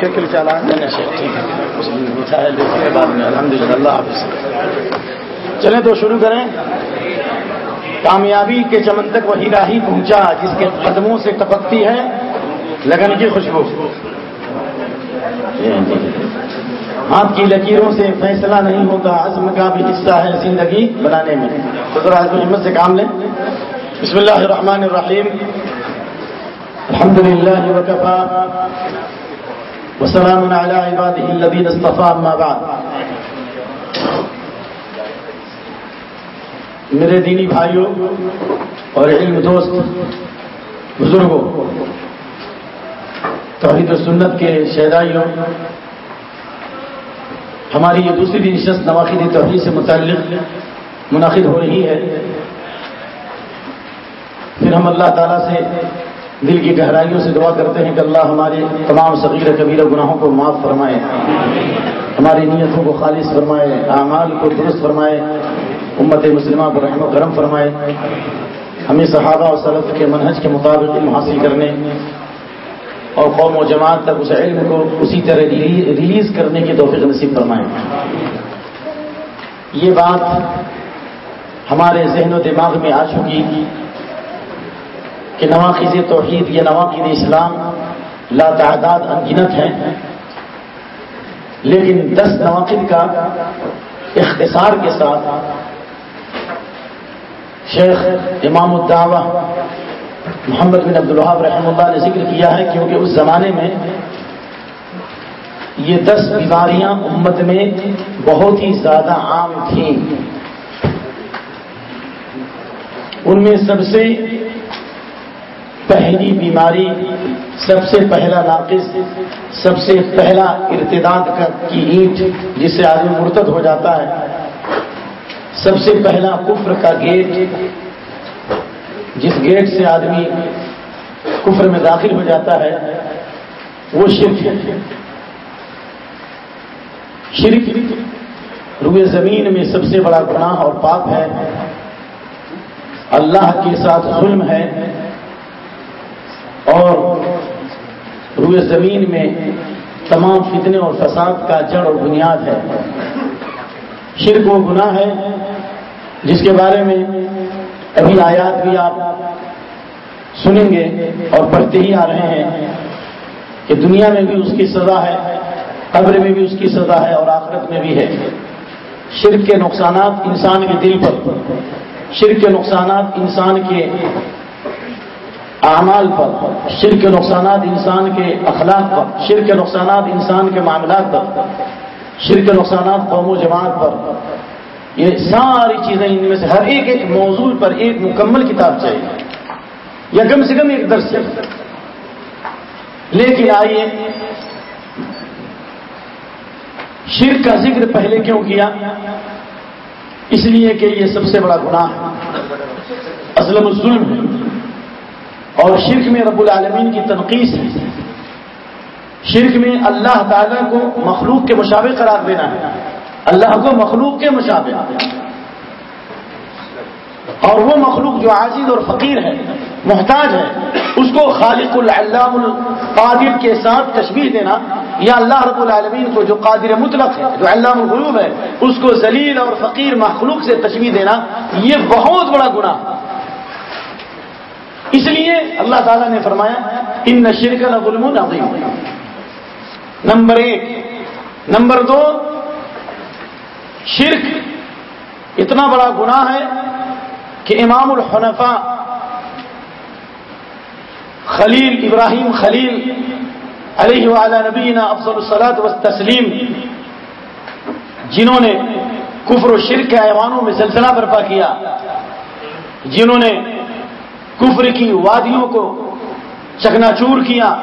شکل چلا الحمد للہ اللہ حافظ چلیں تو شروع کریں۔ کامیابی کے چمن تک وہی راہی پہنچا، جس کے قدموں سے ٹپکتی ہے لگن کی خوشبو۔ ہاتھ کی لکیروں سے فیصلہ نہیں ہوتا، عزم کا بھی حصہ ہے زندگی بنانے میں۔ تو ذرا ہمت سے کام لیں۔ بسم اللہ الرحمن الرحیم۔ الحمد للہ وکفا وسلام علی عباده الذین اصطفى اما بعد. میرے دینی بھائیوں اور علم دوست بزرگوں، توحید و سنت کے شہدائیوں، ہماری یہ دوسری نشست نواخی توحید سے متعلق منعقد ہو رہی ہے۔ پھر ہم اللہ تعالیٰ سے دل کی گہرائیوں سے دعا کرتے ہیں کہ اللہ ہمارے تمام صغیر کبیر گناہوں کو معاف فرمائے، ہماری نیتوں کو خالص فرمائے، اعمال کو درست فرمائے، امت مسلمہ کو رحم و کرم فرمائے، ہمیں صحابہ و صلف کے منہج کے مطابق علم حاصل کرنے اور قوم و جماعت تک اس علم کو اسی طرح ریلیز کرنے کی توفیق نصیب فرمائیں یہ بات ہمارے ذہن و دماغ میں آ چکی کہ نواخذ توحید یا نواقد اسلام لا تعداد انگنت ہیں، لیکن دس نواقد کا اختصار کے ساتھ شیخ امام الدعوہ محمد بن عبد الحاب رحمہ اللہ نے ذکر کیا ہے کیونکہ اس زمانے میں یہ دس بیماریاں امت میں بہت ہی زیادہ عام تھیں۔ ان میں سب سے پہلی بیماری سب سے پہلا ناقص، سب سے پہلا ارتداد کی اینٹ جس سے آدمی مرتد ہو جاتا ہے۔ سب سے پہلا کفر کا گیٹ، جس گیٹ سے آدمی کفر میں داخل ہو جاتا ہے، وہ شرک ہے۔ شرک روئے زمین میں سب سے بڑا گناہ اور پاپ ہے۔ اللہ کے ساتھ ظلم ہے۔ اور روئے زمین میں تمام فتنے اور فساد کا جڑ اور بنیاد ہے۔ شرک وہ گناہ ہے، جس کے بارے میں ابھی آیات بھی آپ سنیں گے اور پڑھتے ہی آ رہے ہیں کہ دنیا میں بھی اس کی سزا ہے، قبر میں بھی اس کی سزا ہے اور آخرت میں بھی ہے۔ شرک کے نقصانات انسان کے دل پر، شرک کے نقصانات انسان کے اعمال پر، شرک کے نقصانات انسان کے اخلاق پر، شرک کے نقصانات انسان کے معاملات پر، شرک کے نقصانات قوم و جماعت پر۔ یہ ساری چیزیں ان میں سے ہر ایک ایک موضوع پر ایک مکمل کتاب چاہیے۔ یا کم سے کم ایک درس چاہیے۔ لیکن آئیے، شرک کا ذکر پہلے کیوں کیا؟ اس لیے کہ یہ سب سے بڑا گناہ ہے۔ اسلم الظلم ہے۔ اور شرک میں رب العالمین کی تنقید ہے۔ شرک میں اللہ تعالیٰ کو مخلوق کے مشابہ قرار دینا ہے۔ اللہ کو مخلوق کے مشابہ۔ اور وہ مخلوق جو عاجز اور فقیر ہے، محتاج ہے، اس کو خالق العلام القادر کے ساتھ تشبیح دینا، یا اللہ رب العالمین کو جو قادر مطلق ہے، جو علام الغروب ہے، اس کو ذلیل اور فقیر مخلوق سے تشبیح دینا، یہ بہت بڑا گناہ اس لیے اللہ تعالیٰ نے فرمایا ان نشیر کا ظلم عظیم نمبر ایک. نمبر دو، شرک اتنا بڑا گناہ ہے کہ امام الحنفا خلیل ابراہیم خلیل علیہ وعلا نبینا افضل الصلاۃ و تسلیم جنہوں نے کفر و شرک کے ایوانوں میں سلسلہ برپا کیا، جنہوں نے کفر کی وادیوں کو چکنا چور کیا،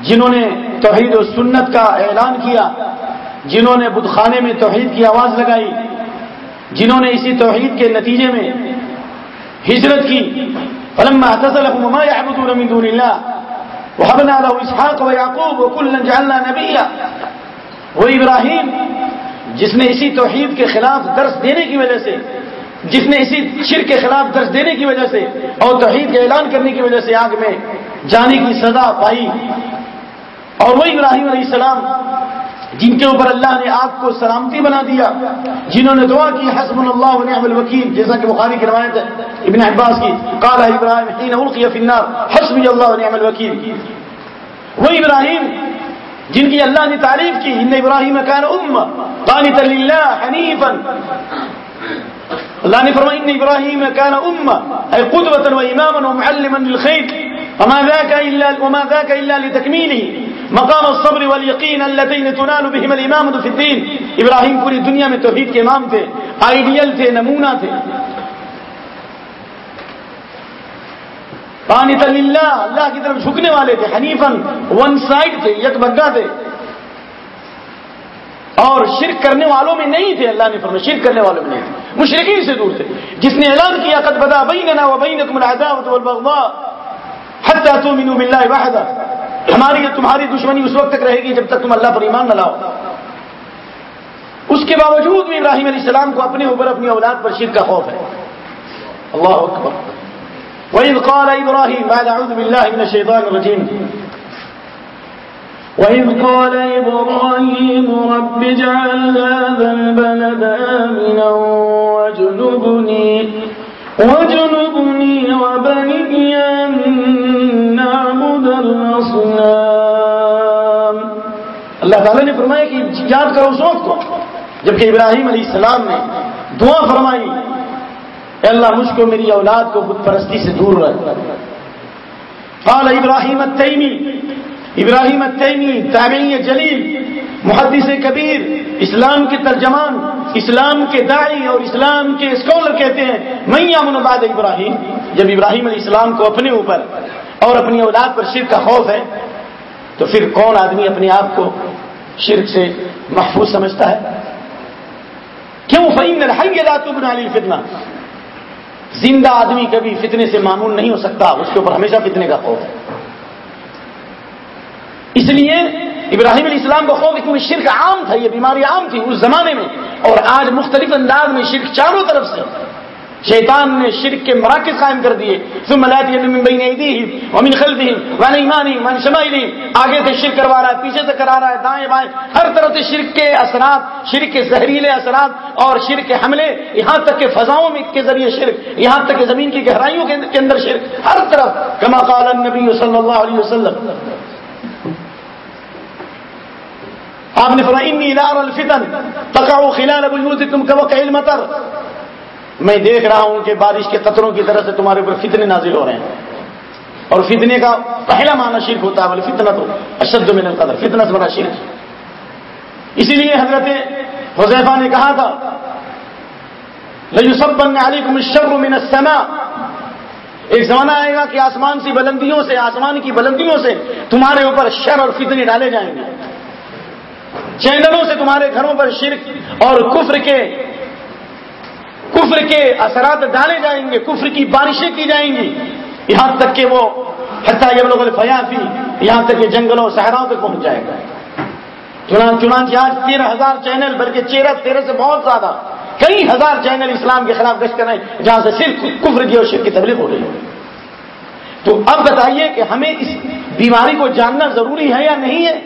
جنہوں نے توحید و سنت کا اعلان کیا، جنہوں نے بدھ خانے میں توحید کی آواز لگائی، جنہوں نے اسی توحید کے نتیجے میں ہجرت کی۔ فلما اعتزلهم ما يعبدون من دون الله له اسحاق ويعقوب وكلا جعلنا نبيا۔ وہ ابراہیم، جس نے اسی توحید کے خلاف درس دینے کی وجہ سے جس نے اسی شرک کے خلاف درس دینے کی وجہ سے اور توحید کا اعلان کرنے کی وجہ سے آگ میں جانے کی سزا پائی۔ اور وہ ابراہیم علیہ السلام، جن کے اوپر اللہ نے آپ کو سلامتی بنا دیا، جنہوں نے دعا کی حسب اللہ نعم الوکیل، جیسا کہ بخاری کی روایت ہے، ابن عباس کی، قال ابراہیم حين القي في النار حسبي الله ونعم الوکیل۔ وہ ابراہیم، جن کی اللہ نے تعریف کی، ان ابراہیم كان امه قانتا لله حنيفا اللہ نے فرمایا ان ابراہیم كان امه اي قدوه واماما ومعلما للخير. وما ذاك الا وما ذاك الا لتكميله. مقام الصبر والیقین الذين تنال بهم الامامه في الدين. ابراہیم پوری دنیا میں توحید کے امام تھے، آئیڈیل تھے، نمونہ تھے. پانی اللہ اللہ کی طرف جھکنے والے تھے حنیفن ون سائڈ تھے، یک بگا تھے. اور شرک کرنے والوں میں نہیں تھے، اللہ نے فرمایا، شرک کرنے والوں میں نہیں تھے۔ مشرقین سے دور تھے۔ جس نے اعلان کیا، قد بدا بیننا و بینکم العداوۃ والبغضاء حتى تؤمنوا بالله وحده ہماری تمہاری دشمنی اس وقت تک رہے گی جب تک تم اللہ پر ایمان نہ لاؤ۔ اس کے باوجود بھی ابراہیم علیہ السلام کو اپنے اوپر اپنی اولاد پر شرک کا خوف ہے۔ اللہ اکبر۔ وَإِذْ قَالَ إِبْرَاهِيمُ بَعْدَ أَعُوذُ بِاللَّهِ مِنَ الشَّيْطَانِ الرَّجِيمِ وَإِذْ قَالَ إِبْرَاهِيمُ رَبِّ اجْعَلْ هَذَا الْبَلَدَ آمِنًا وَاجْنُبْنِي وَاجْنُبْنِي وَبَنِيَّ أَن نَّعْبُدَ الْأَصْنَامَ اللہ تعالیٰ نے فرمایا کہ یاد کرو اس کو جبکہ ابراہیم علیہ السلام نے دعا فرمائی، اے اللہ مجھ کو میری اولاد کو بت پرستی سے دور رکھ۔ قال ابراہیم التیمی ابراہیم التیمی تابعی جلیل، محدث کبیر، اسلام کے ترجمان، اسلام کے داعی اور اسلام کے اسکالر کہتے ہیں میں یامن بعد ابراہیم؟ جب ابراہیم علیہ السلام کو اپنے اوپر اور اپنی اولاد پر شرک کا خوف ہے، تو پھر کون آدمی اپنے آپ کو شرک سے محفوظ سمجھتا ہے؟ کیوں؟ فعیم الحی لا تبن علی فتنہ زندہ آدمی کبھی فتنے سے معمول نہیں ہو سکتا، اس کے اوپر ہمیشہ فتنے کا خوف ہے۔ اس لیے ابراہیم علیہ السلام کا خوف کیونکہ شرک عام تھا، یہ بیماری عام تھی اس زمانے میں۔ اور آج مختلف انداز میں شرک چاروں طرف سے۔ شیطان نے شرک کے مراکز قائم کر دیے۔ ثم من بين ايديهم ومن وعن وعن آگے سے شرک کروا رہا ہے، پیچھے سے کرا رہا ہے، دائیں بائیں۔ ہر طرف سے شرک کے اثرات، شرک کے زہریلے اثرات اور شرک کے حملے، یہاں تک کہ فضاؤں میں کے ذریعے شرک، یہاں تک کہ زمین کی گہرائیوں کے اندر شرک، ہر طرف۔ کما قال النبی صلی اللہ علیہ وسلم۔ آپ نے فرمایا انی لا ارى الفتن. تقع خلال بيوتكم كوقع المطر. میں دیکھ رہا ہوں کہ بارش کے قطروں کی طرح سے تمہارے اوپر فتنے نازل ہو رہے ہیں۔ اور فتنے کا پہلا معنی شرک ہوتا ہے بولے فتنہ تو اشد من القدر فتنہ سے بڑا شرک اسی لیے حضرت حذیفہ نے کہا تھا لَيُصَبَّنَّ عَلَيْكُمُ الشَّرُّ مِنَ السَّمَاءِ. ایک زمانہ آئے گا کہ آسمان سی بلندیوں سے، آسمان کی بلندیوں سے تمہارے اوپر شر اور فتنے ڈالے جائیں گے۔ چینلوں سے تمہارے گھروں پر شرک اور کفر کے کفر کے اثرات ڈالے جائیں گے، کفر کی بارشیں کی جائیں گی۔ یہاں تک کہ وہ حتیٰ یہ لوگ فیافی یہاں تک کہ جنگلوں صحراؤں تک پہنچ جائے گا۔ چنان چنانچہ آج تیرہ ہزار چینل، بلکہ چیرہ تیرہ سے بہت زیادہ، کئی ہزار چینل اسلام کے خلاف گشت کر رہے جہاں سے صرف کفر کی اور شرک کی تبلیغ ہو رہی ہے۔ تو اب بتائیے کہ ہمیں اس بیماری کو جاننا ضروری ہے یا نہیں ہے؟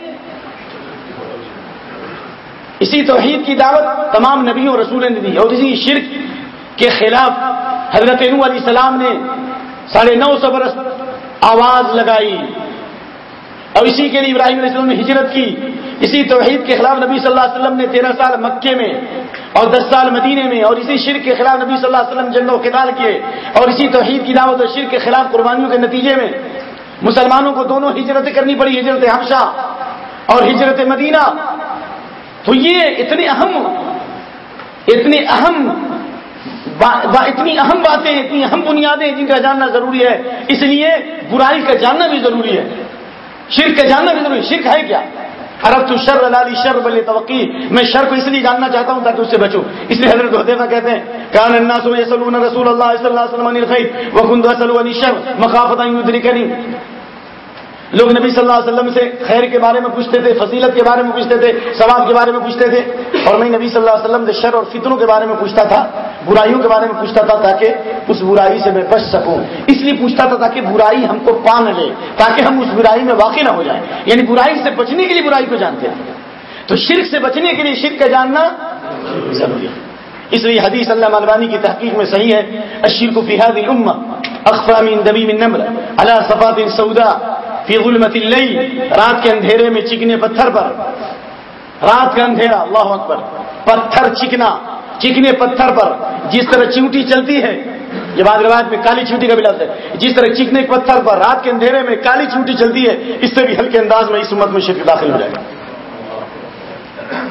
اسی توحید کی دعوت تمام نبیوں اور رسول نے دی۔ اور اسی شرک کے خلاف حضرت نو علیہ السلام نے ساڑھے نو سو برس آواز لگائی۔ اور اسی کے لیے ابراہیم علیہ السلام نے ہجرت کی۔ اسی توحید کے خلاف نبی صلی اللہ علیہ وسلم نے تیرہ سال مکے میں اور دس سال مدینے میں اور اسی شرک کے خلاف نبی صلی اللہ علیہ وسلم جنگ و قتال کیے۔ اور اسی توحید کی دعوت اور شرک کے خلاف قربانیوں کے نتیجے میں مسلمانوں کو دونوں ہجرتیں کرنی پڑی۔ ہجرت حبشہ اور ہجرت مدینہ۔ تو یہ اتنے اہم اتنے اہم با اتنی اہم باتیں، اتنی اہم بنیادیں جن کا جاننا ضروری ہے۔ اس لیے برائی کا جاننا بھی ضروری ہے۔ شرک کا جاننا بھی ضروری ہے۔ شرک ہے کیا؟ عرب تو شر لالی شر بلے توقع میں شر کو اس لیے جاننا چاہتا ہوں تاکہ اس سے بچوں۔ اس لیے حضرت حدیفہ کہتے ہیں، کان الناس یسلون رسول اللہ صلی اللہ علیہ وسلم عن الخير وكنت اسال عن الشر مخافه ان يدركني لوگ نبی صلی اللہ علیہ وسلم سے خیر کے بارے میں پوچھتے تھے، فضیلت کے بارے میں پوچھتے تھے، ثواب کے بارے میں پوچھتے تھے۔ اور میں نبی صلی اللہ علیہ وسلم سے شر اور فطروں کے بارے میں پوچھتا تھا، برائیوں کے بارے میں پوچھتا تھا تاکہ اس برائی سے میں بچ سکوں۔ اس لیے پوچھتا تھا تاکہ برائی ہم کو پا نہ لے، تاکہ ہم اس برائی میں واقع نہ ہو جائیں۔ یعنی برائی سے بچنے کے لیے برائی کو جانتے تھے تو شرک سے بچنے کے لیے شرک کا جاننا ضروری ہے۔ اس لیے حدیث اللہ ملوانی کی تحقیق میں صحیح ہے اشیر کو فہاد اخفامین دبی من نمر اللہ صفات سعودا فی ظلمت اللہ رات کے اندھیرے میں چکنے پتھر پر۔ رات کا اندھیرا، اللہ اکبر۔ پتھر چکنا چکنے پتھر پر۔ جس طرح چونٹی چلتی ہے، یہ بعد روایت میں کالی چونٹی کا بھی لفظ ہے۔ جس طرح چکنے پتھر پر، رات کے اندھیرے میں کالی چونٹی چلتی ہے، اس سے بھی ہلکے انداز میں اس امت میں شرک داخل ہو جائے گا۔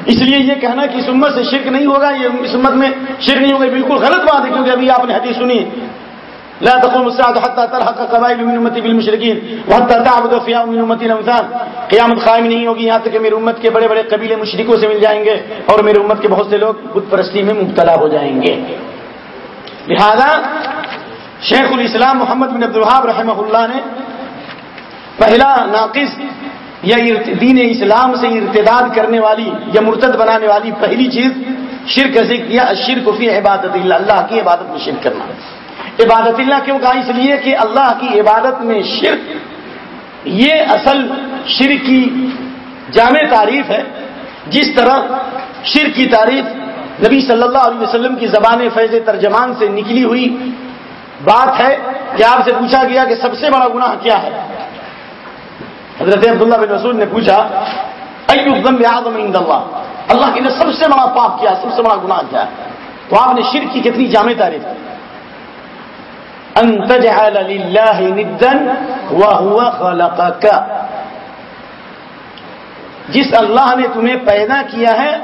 اس لیے یہ کہنا کہ اس امت سے شرک نہیں ہوگا، یہ اس امت میں شرک نہیں ہوگا بالکل غلط بات ہے، کیونکہ ابھی آپ نے حدیث سنی لا تقوم الساعة حتى تلحق قبائل من امتي بالمشركين وحتى تعبد فيها من امتي الامثال قیامت قائم نہیں ہوگی یہاں تک کہ میری امت کے بڑے بڑے قبیلے مشرکوں سے مل جائیں گے اور میری امت کے بہت سے لوگ بت پرستی میں مبتلا ہو جائیں گے۔ لہذا شیخ الاسلام محمد بن عبد الحاب رحمہ اللہ نے پہلا ناقص یا دین اسلام سے ارتداد کرنے والی یا مرتد بنانے والی پہلی چیز شرک ذکر یا شرک فی عبادت اللہ اللہ کی عبادت میں شرک کرنا۔ عبادت اللہ کیوں کہا؟ اس لیے کہ اللہ کی عبادت میں شرک، یہ اصل شرک کی جامع تعریف ہے۔ جس طرح شرک کی تعریف نبی صلی اللہ علیہ وسلم کی زبان فیض ترجمان سے نکلی ہوئی بات ہے کہ آپ سے پوچھا گیا کہ سب سے بڑا گناہ کیا ہے۔ حضرت عبداللہ بن مسعود نے پوچھا عند اللہ؟ اللہ کے نے سب سے بڑا پاپ کیا، سب سے بڑا گناہ کیا تو آپ نے شرک کی کتنی جامع تعریف کی؟ جس اللہ نے تمہیں پیدا کیا ہے،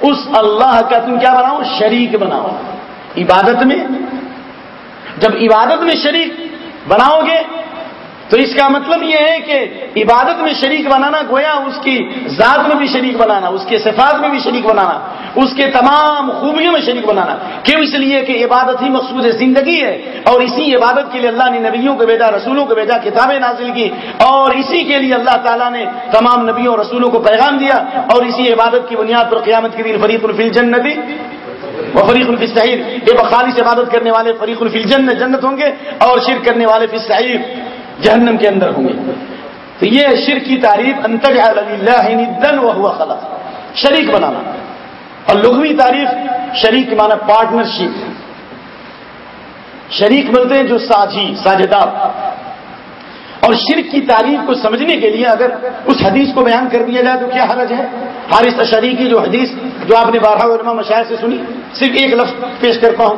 اس اللہ کا تم کیا بناؤ؟ شریک بناؤ۔ عبادت میں، جب عبادت میں شریک بناؤ گے تو اس کا مطلب یہ ہے کہ عبادت میں شریک بنانا گویا اس کی ذات میں بھی شریک بنانا، اس کے صفات میں بھی شریک بنانا، اس کے تمام خوبیوں میں شریک بنانا۔ کیوں اس لیے کہ عبادت ہی مقصود زندگی ہے اور اسی عبادت کے لیے اللہ نے نبیوں کو بھیجا، رسولوں کو بھیجا، کتابیں نازل کی اور اسی کے لیے اللہ تعالیٰ نے تمام نبیوں اور رسولوں کو پیغام دیا اور اسی عبادت کی بنیاد پر قیامت کے دن فریق الفیل جنتی وہ فریق الفی صحیح یہ بخاری سے عبادت کرنے والے فریق الفیل جن جنت ہوں گے اور شرک کرنے والے فی صحیح جہنم کے اندر ہوں گے۔ تو یہ شر کی تعریف انتر دن و ہوا خلق۔ شریک بنانا۔ اور لغوی تعریف، شریک مانا پارٹنرشپ شریک بولتے ہیں جو ساجی ساجھدار اور شرک کی تعریف کو سمجھنے کے لیے اگر اس حدیث کو بیان کر دیا جائے تو کیا حرج ہے؟ حارث اشری کی جو حدیث جو آپ نے بارہ علماء مشاعر سے سنی، صرف ایک لفظ پیش کرتا ہوں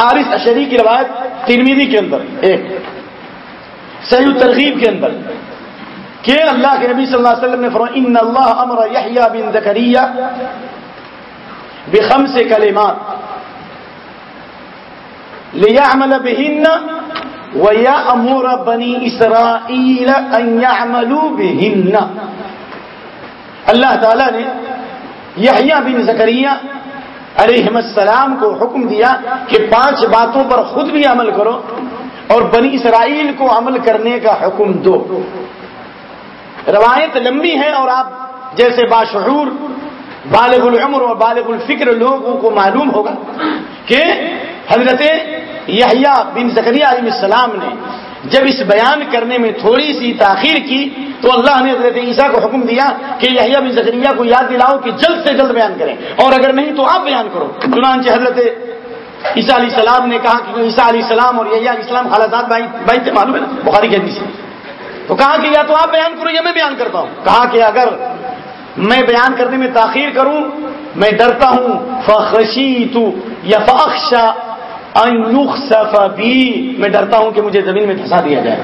حارث اشری کی روایت ترمیدی کے اندر، ایک۔ صحیح ترغیب کے اندر کہ اللہ کے نبی صلی اللہ علیہ وسلم نے فرمایا، ان اللہ امر یحییٰ بن زکریہ بخم سے کلمات لیعمل بہن ویأمر بنی اسرائیل ان یعملوا بہن اللہ تعالی نے یحییٰ بن زکریہ علیہ السلام کو حکم دیا کہ پانچ باتوں پر خود بھی عمل کرو اور بنی اسرائیل کو عمل کرنے کا حکم دو۔ روایت لمبی ہے اور آپ جیسے باشعور، بالغ العمر اور بالغ الفکر لوگوں کو معلوم ہوگا کہ حضرت یحییٰ بن زکریہ علیہ السلام نے جب اس بیان کرنے میں تھوڑی سی تاخیر کی تو اللہ نے حضرت عیسیٰ کو حکم دیا کہ یحییٰ بن زکریہ کو یاد دلاؤ کہ جلد سے جلد بیان کریں اور اگر نہیں تو آپ بیان کرو۔ چنانچہ حضرت عیسیٰ علیہ السلام نے کہا کہ عیسیٰ علیہ السلام اور یحییٰ علیہ السلام خالداد بھائی بھائی سے معلوم ہے نا؟ بخاری کے حدیث تو کہا کہ یا تو آپ بیان کرو یا میں بیان کرتا ہوں۔ کہا کہ اگر میں بیان کرنے میں تاخیر کروں، میں ڈرتا ہوں فخشی تو یا فخشا بھی میں ڈرتا ہوں کہ مجھے زمین میں پھنسا دیا جائے۔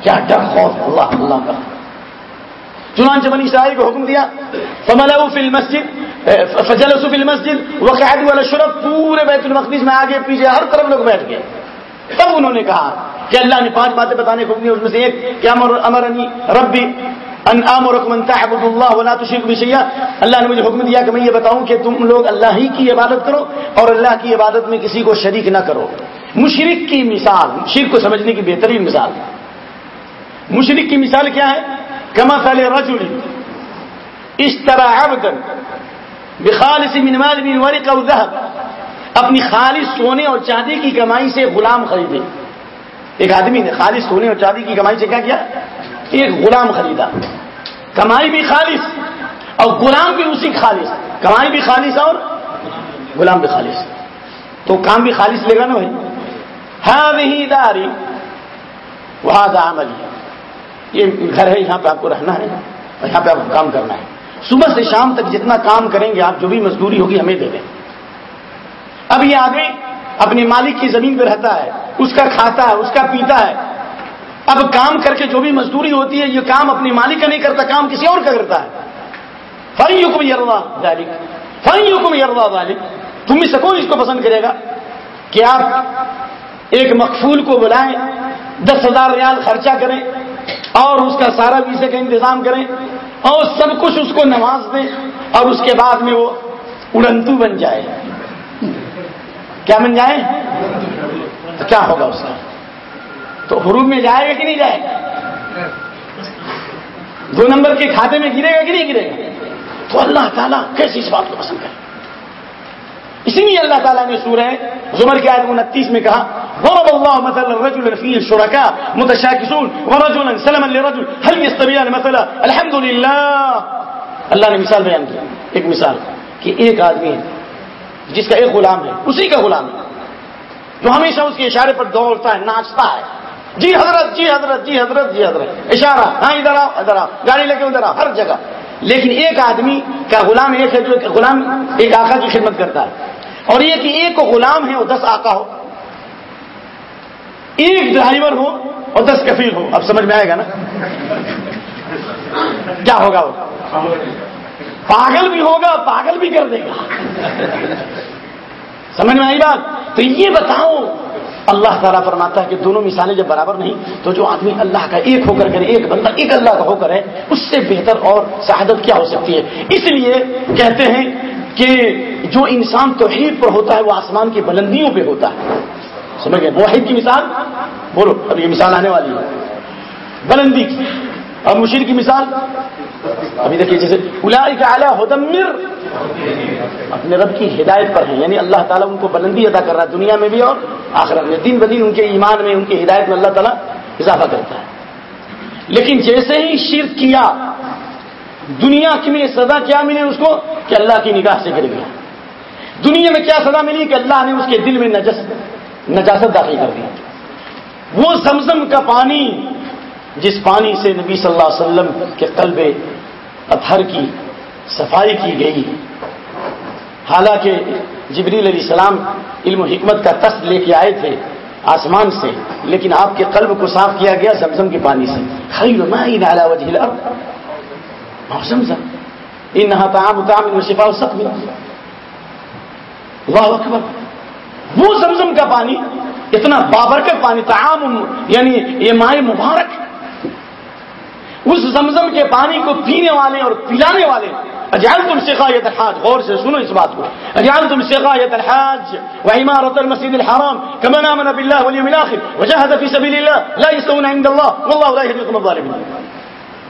کیا ڈر، خوف، اللہ اللہ کا۔ چنانچہ بنی اسرائیل کو حکم دیا فی المسجد، فجلسوا فی المسجد، وقعدوا على الشرب پورے بیت المقدس میں آگے، پیچھے ہر طرف لوگ بیٹھ گئے۔ تب انہوں نے کہا کہ اللہ نے پانچ باتیں بتانے کو اس میں سے ایک کیا امرنی ربی ان امرکم ان تعبدوا الله ولا تشركوا به اللہ نے مجھے حکم دیا کہ میں یہ بتاؤں کہ تم لوگ اللہ ہی کی عبادت کرو اور اللہ کی عبادت میں کسی کو شریک نہ کرو۔ مشرک کی مثال، شرک کو سمجھنے کی بہترین مثال۔ مشرک کی مثال کیا ہے؟ کما رجل اس طرح اب کر بخالص منمال بن ورق او ذهب۔ اپنی خالص سونے اور چاندی کی کمائی سے غلام خریدے۔ ایک آدمی نے خالص سونے اور چاندی کی کمائی سے کیا کیا؟ ایک غلام خریدا۔ کمائی بھی خالص اور غلام بھی اسی خالص۔ کمائی بھی خالص اور غلام بھی خالص۔ تو کام بھی خالص لے گا نا بھائی۔ ہاں داری وہاں عملی۔ یہ گھر ہے، یہاں پہ آپ کو رہنا ہے اور یہاں پہ آپ کو کام کرنا ہے۔ صبح سے شام تک جتنا کام کریں گے آپ، جو بھی مزدوری ہوگی ہمیں دے دیں۔ اب یہ آدمی اپنے مالک کی زمین پہ رہتا ہے، اس کا کھاتا ہے، اس کا پیتا ہے۔ اب کام کر کے جو بھی مزدوری ہوتی ہے، یہ کام اپنے مالک کا نہیں کرتا، کام کسی اور کا کرتا ہے۔ فری حکم یروا ذالک فری حکم یروا ذالک تم میں سے کون اس کو پسند کرے گا؟ کہ آپ ایک مقفول کو بلائیں، دس ہزار ریال خرچہ کریں اور اس کا سارا ویزے کا انتظام کریں اور سب کچھ اس کو نواز دیں اور اس کے بعد میں وہ اڑنتو بن جائے۔ کیا بن جائے؟ تو کیا ہوگا اس کا تو حروف میں جائے گا کہ نہیں جائے گا؟ دو نمبر کے کھاتے میں گرے گا کہ نہیں گرے گا؟ تو اللہ تعالیٰ کیسے اس بات کو پسند کرے؟ اسی لیے اللہ تعالیٰ نے سورہ زمر کے آیت انتیس میں کہا، ضرب الله مثلا رجل فيه شركاء متشاكسون ورجلا سلما لرجل، هل يستويان مثلا؟ الحمد لله اللہ نے مثال بیان کیا ایک مثال کہ ایک آدمی ہے جس کا ایک غلام ہے، اسی کا غلام ہے، جو ہمیشہ اس کے اشارے پر دوڑتا ہے، ناچتا ہے جی حضرت جی حضرت جی حضرت جی حضرت۔ اشارہ ہاں ادھر آؤ ادھر آؤ۔ گاڑی لے کے ادھر آؤ، ہر جگہ۔ لیکن ایک آدمی کا غلام ایک ہے جو غلام ایک آقا کی خدمت کرتا ہے۔ اور یہ کہ ایک کو غلام ہے وہ دس آقا ہو۔ ایک ڈرائیور ہو اور دس کفیل ہو۔ اب سمجھ میں آئے گا نا؟ کیا ہوگا وہ؟ پاگل بھی ہوگا، پاگل بھی کر دے گا۔ سمجھ میں آئی بات؟ تو یہ بتاؤ اللہ تعالیٰ فرماتا ہے کہ دونوں مثالیں جب برابر نہیں، تو جو آدمی اللہ کا ایک ہو کر کرے، ایک بندہ ایک اللہ کا ہو کر ہے اس سے بہتر اور شہادت کیا ہو سکتی ہے؟ اس لیے کہتے ہیں کہ جو انسان توحید پر ہوتا ہے، وہ آسمان کی بلندیوں پہ ہوتا ہے۔ سمجھ گئے؟ موحد کی مثال؟ بولو، اب یہ مثال آنے والی ہے۔ بلندی کی، اور مشیر کی مثال؟ ابھی دیکھیے جیسے اعلیٰ ہدمر اپنے رب کی ہدایت پر ہیں یعنی اللہ تعالیٰ ان کو بلندی ادا کر رہا ہے دنیا میں بھی اور آخرت میں۔ دن بدین ان کے ایمان میں، ان کی ہدایت میں اللہ تعالیٰ اضافہ کرتا ہے۔ لیکن جیسے ہی شرک کیا، دنیا کی میں سزا کیا ملی اس کو؟ کہ اللہ کی نگاہ سے گر گیا۔ دنیا میں کیا سزا ملی؟ کہ اللہ نے اس کے دل میں نجس، نجاست داخل کر دی۔ وہ زمزم کا پانی، جس پانی سے نبی صلی اللہ علیہ وسلم کے قلب اطہر کی صفائی کی گئی۔ حالانکہ جبریل علیہ السلام علم و حکمت کا تست لے کے آئے تھے آسمان سے، لیکن آپ کے قلب کو صاف کیا گیا زمزم کے پانی سے۔ خیر نالا وجہ الارض۔ زمزم۔ انہا تعام تعام شفا سب ملا اللہ اکبر۔ وہ زمزم کا پانی، اتنا بابرکت پانی تعام یعنی یہ مائع مبارک۔ اس زمزم کے پانی کو پینے والے اور پلانے والے۔ اجال تم سقایت الحاج، غور سے سنو اس بات کو۔ اجال تم سقایت الحاج وعمارة المسجد الحرام، كما آمن بالله واليوم الآخر، وجاهد في سبيل الله، لا يستوون عند الله، والله لا يهدي القوم الظالمين۔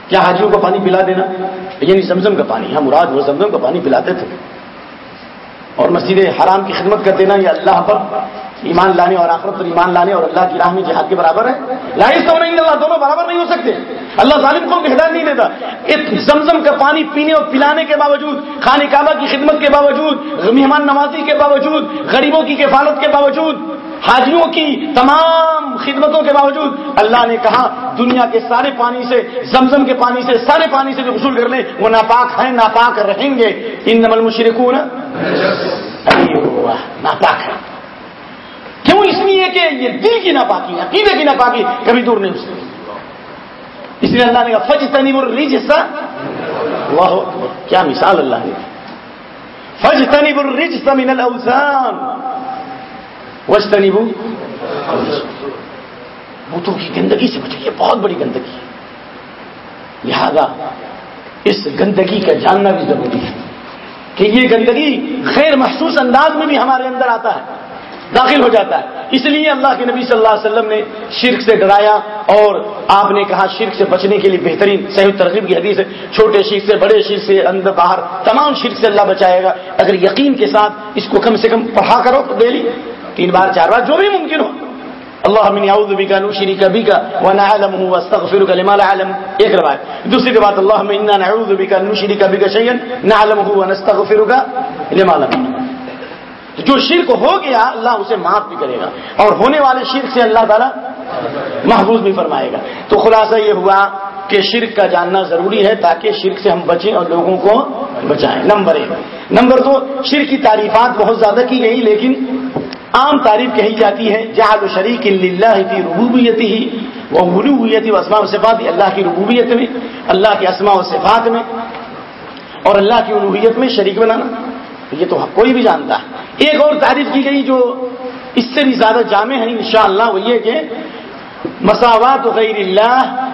کیا حاجیوں کو پانی پلا دینا؟ یعنی زمزم کا پانی ہم مراد وہ زمزم کا پانی پلاتے تھے۔ اور مسجد حرام کی خدمت کر دینا یہ اللہ پر؟ ایمان لانے اور آخرت پر ایمان لانے اور اللہ کی راہ میں جہاد کے برابر ہے۔ لائس تو اللہ، دونوں برابر نہیں ہو سکتے۔ اللہ ظالم کو ہدایت نہیں دیتا۔ زمزم کا پانی پینے اور پلانے کے باوجود، خانہ کعبہ کی خدمت کے باوجود مہمان نوازی کے باوجود، غریبوں کی کفالت کے باوجود حاجیوں کی تمام خدمتوں کے باوجود، اللہ نے کہا، دنیا کے سارے پانی سے، زمزم کے پانی سے، سارے پانی سے جو غسول کر لیں، وہ ناپاک ہیں، ناپاک رہیں گے۔ ان نمل مشرقوں ناپاک ہے کیوں اس لیے کہ یہ دل کی ناپاکی، عقیدے کی ناپاکی کبھی دور نہیں ہو سکتی؟ اس لیے اللہ نے کہا فج تنیب الرج حصہ واہ کیا مثال اللہ نے فج تنیب الرج من الاوثان وج تنیب بتوں کی گندگی سے بچے یہ بہت بڑی گندگی ہے۔ لہذا اس گندگی کا جاننا بھی ضروری ہے کہ یہ گندگی غیر محسوس انداز میں بھی ہمارے اندر آتا ہے۔ داخل ہو جاتا ہے۔ اس لیے اللہ کے نبی صلی اللہ علیہ وسلم نے شرک سے ڈرایا اور آپ نے کہا شرک سے بچنے کے لیے بہترین صحیح ترغیب کی حدیث ہے۔ چھوٹے شرک سے، بڑے شرک سے، اندر باہر تمام شرک سے اللہ بچائے گا۔ اگر یقین کے ساتھ اس کو کم سے کم پڑھا کرو ڈیلی تین بار، چار بار، جو بھی ممکن ہو۔ اللہ من یعوذ بکا نوشری کا بکا وانا علم ہوا لما لا علم۔ ایک روایت۔ دوسری روایت اللہ من انا نعوذ بکا نوشری کا بکا شیئن نعلم ہوا نستغفرک لما لم۔ جو شرک ہو گیا، اللہ اسے معاف بھی کرے گا۔ اور ہونے والے شرک سے اللہ تعالیٰ محفوظ بھی فرمائے گا۔ تو خلاصہ یہ ہوا کہ شرک کا جاننا ضروری ہے تاکہ شرک سے ہم بچیں اور لوگوں کو بچائیں۔ نمبر ایک۔ نمبر دو، شرک کی تعریفات بہت زیادہ کی گئی، لیکن عام تعریف کہی جاتی ہے جہاد و شریک اللہ کی ربوبیت ہی وہ ملویت و اسماء و صفات، اللہ کی ربوبیت میں، اللہ کے اسماء و صفات میں، اور اللہ کی الوحیت میں شریک بنانا۔ یہ تو کوئی بھی جانتا ہے۔ ایک اور تعریف کی گئی جو اس سے بھی زیادہ جامع ہے انشاءاللہ، وہ یہ کہ مساوات غیر اللہ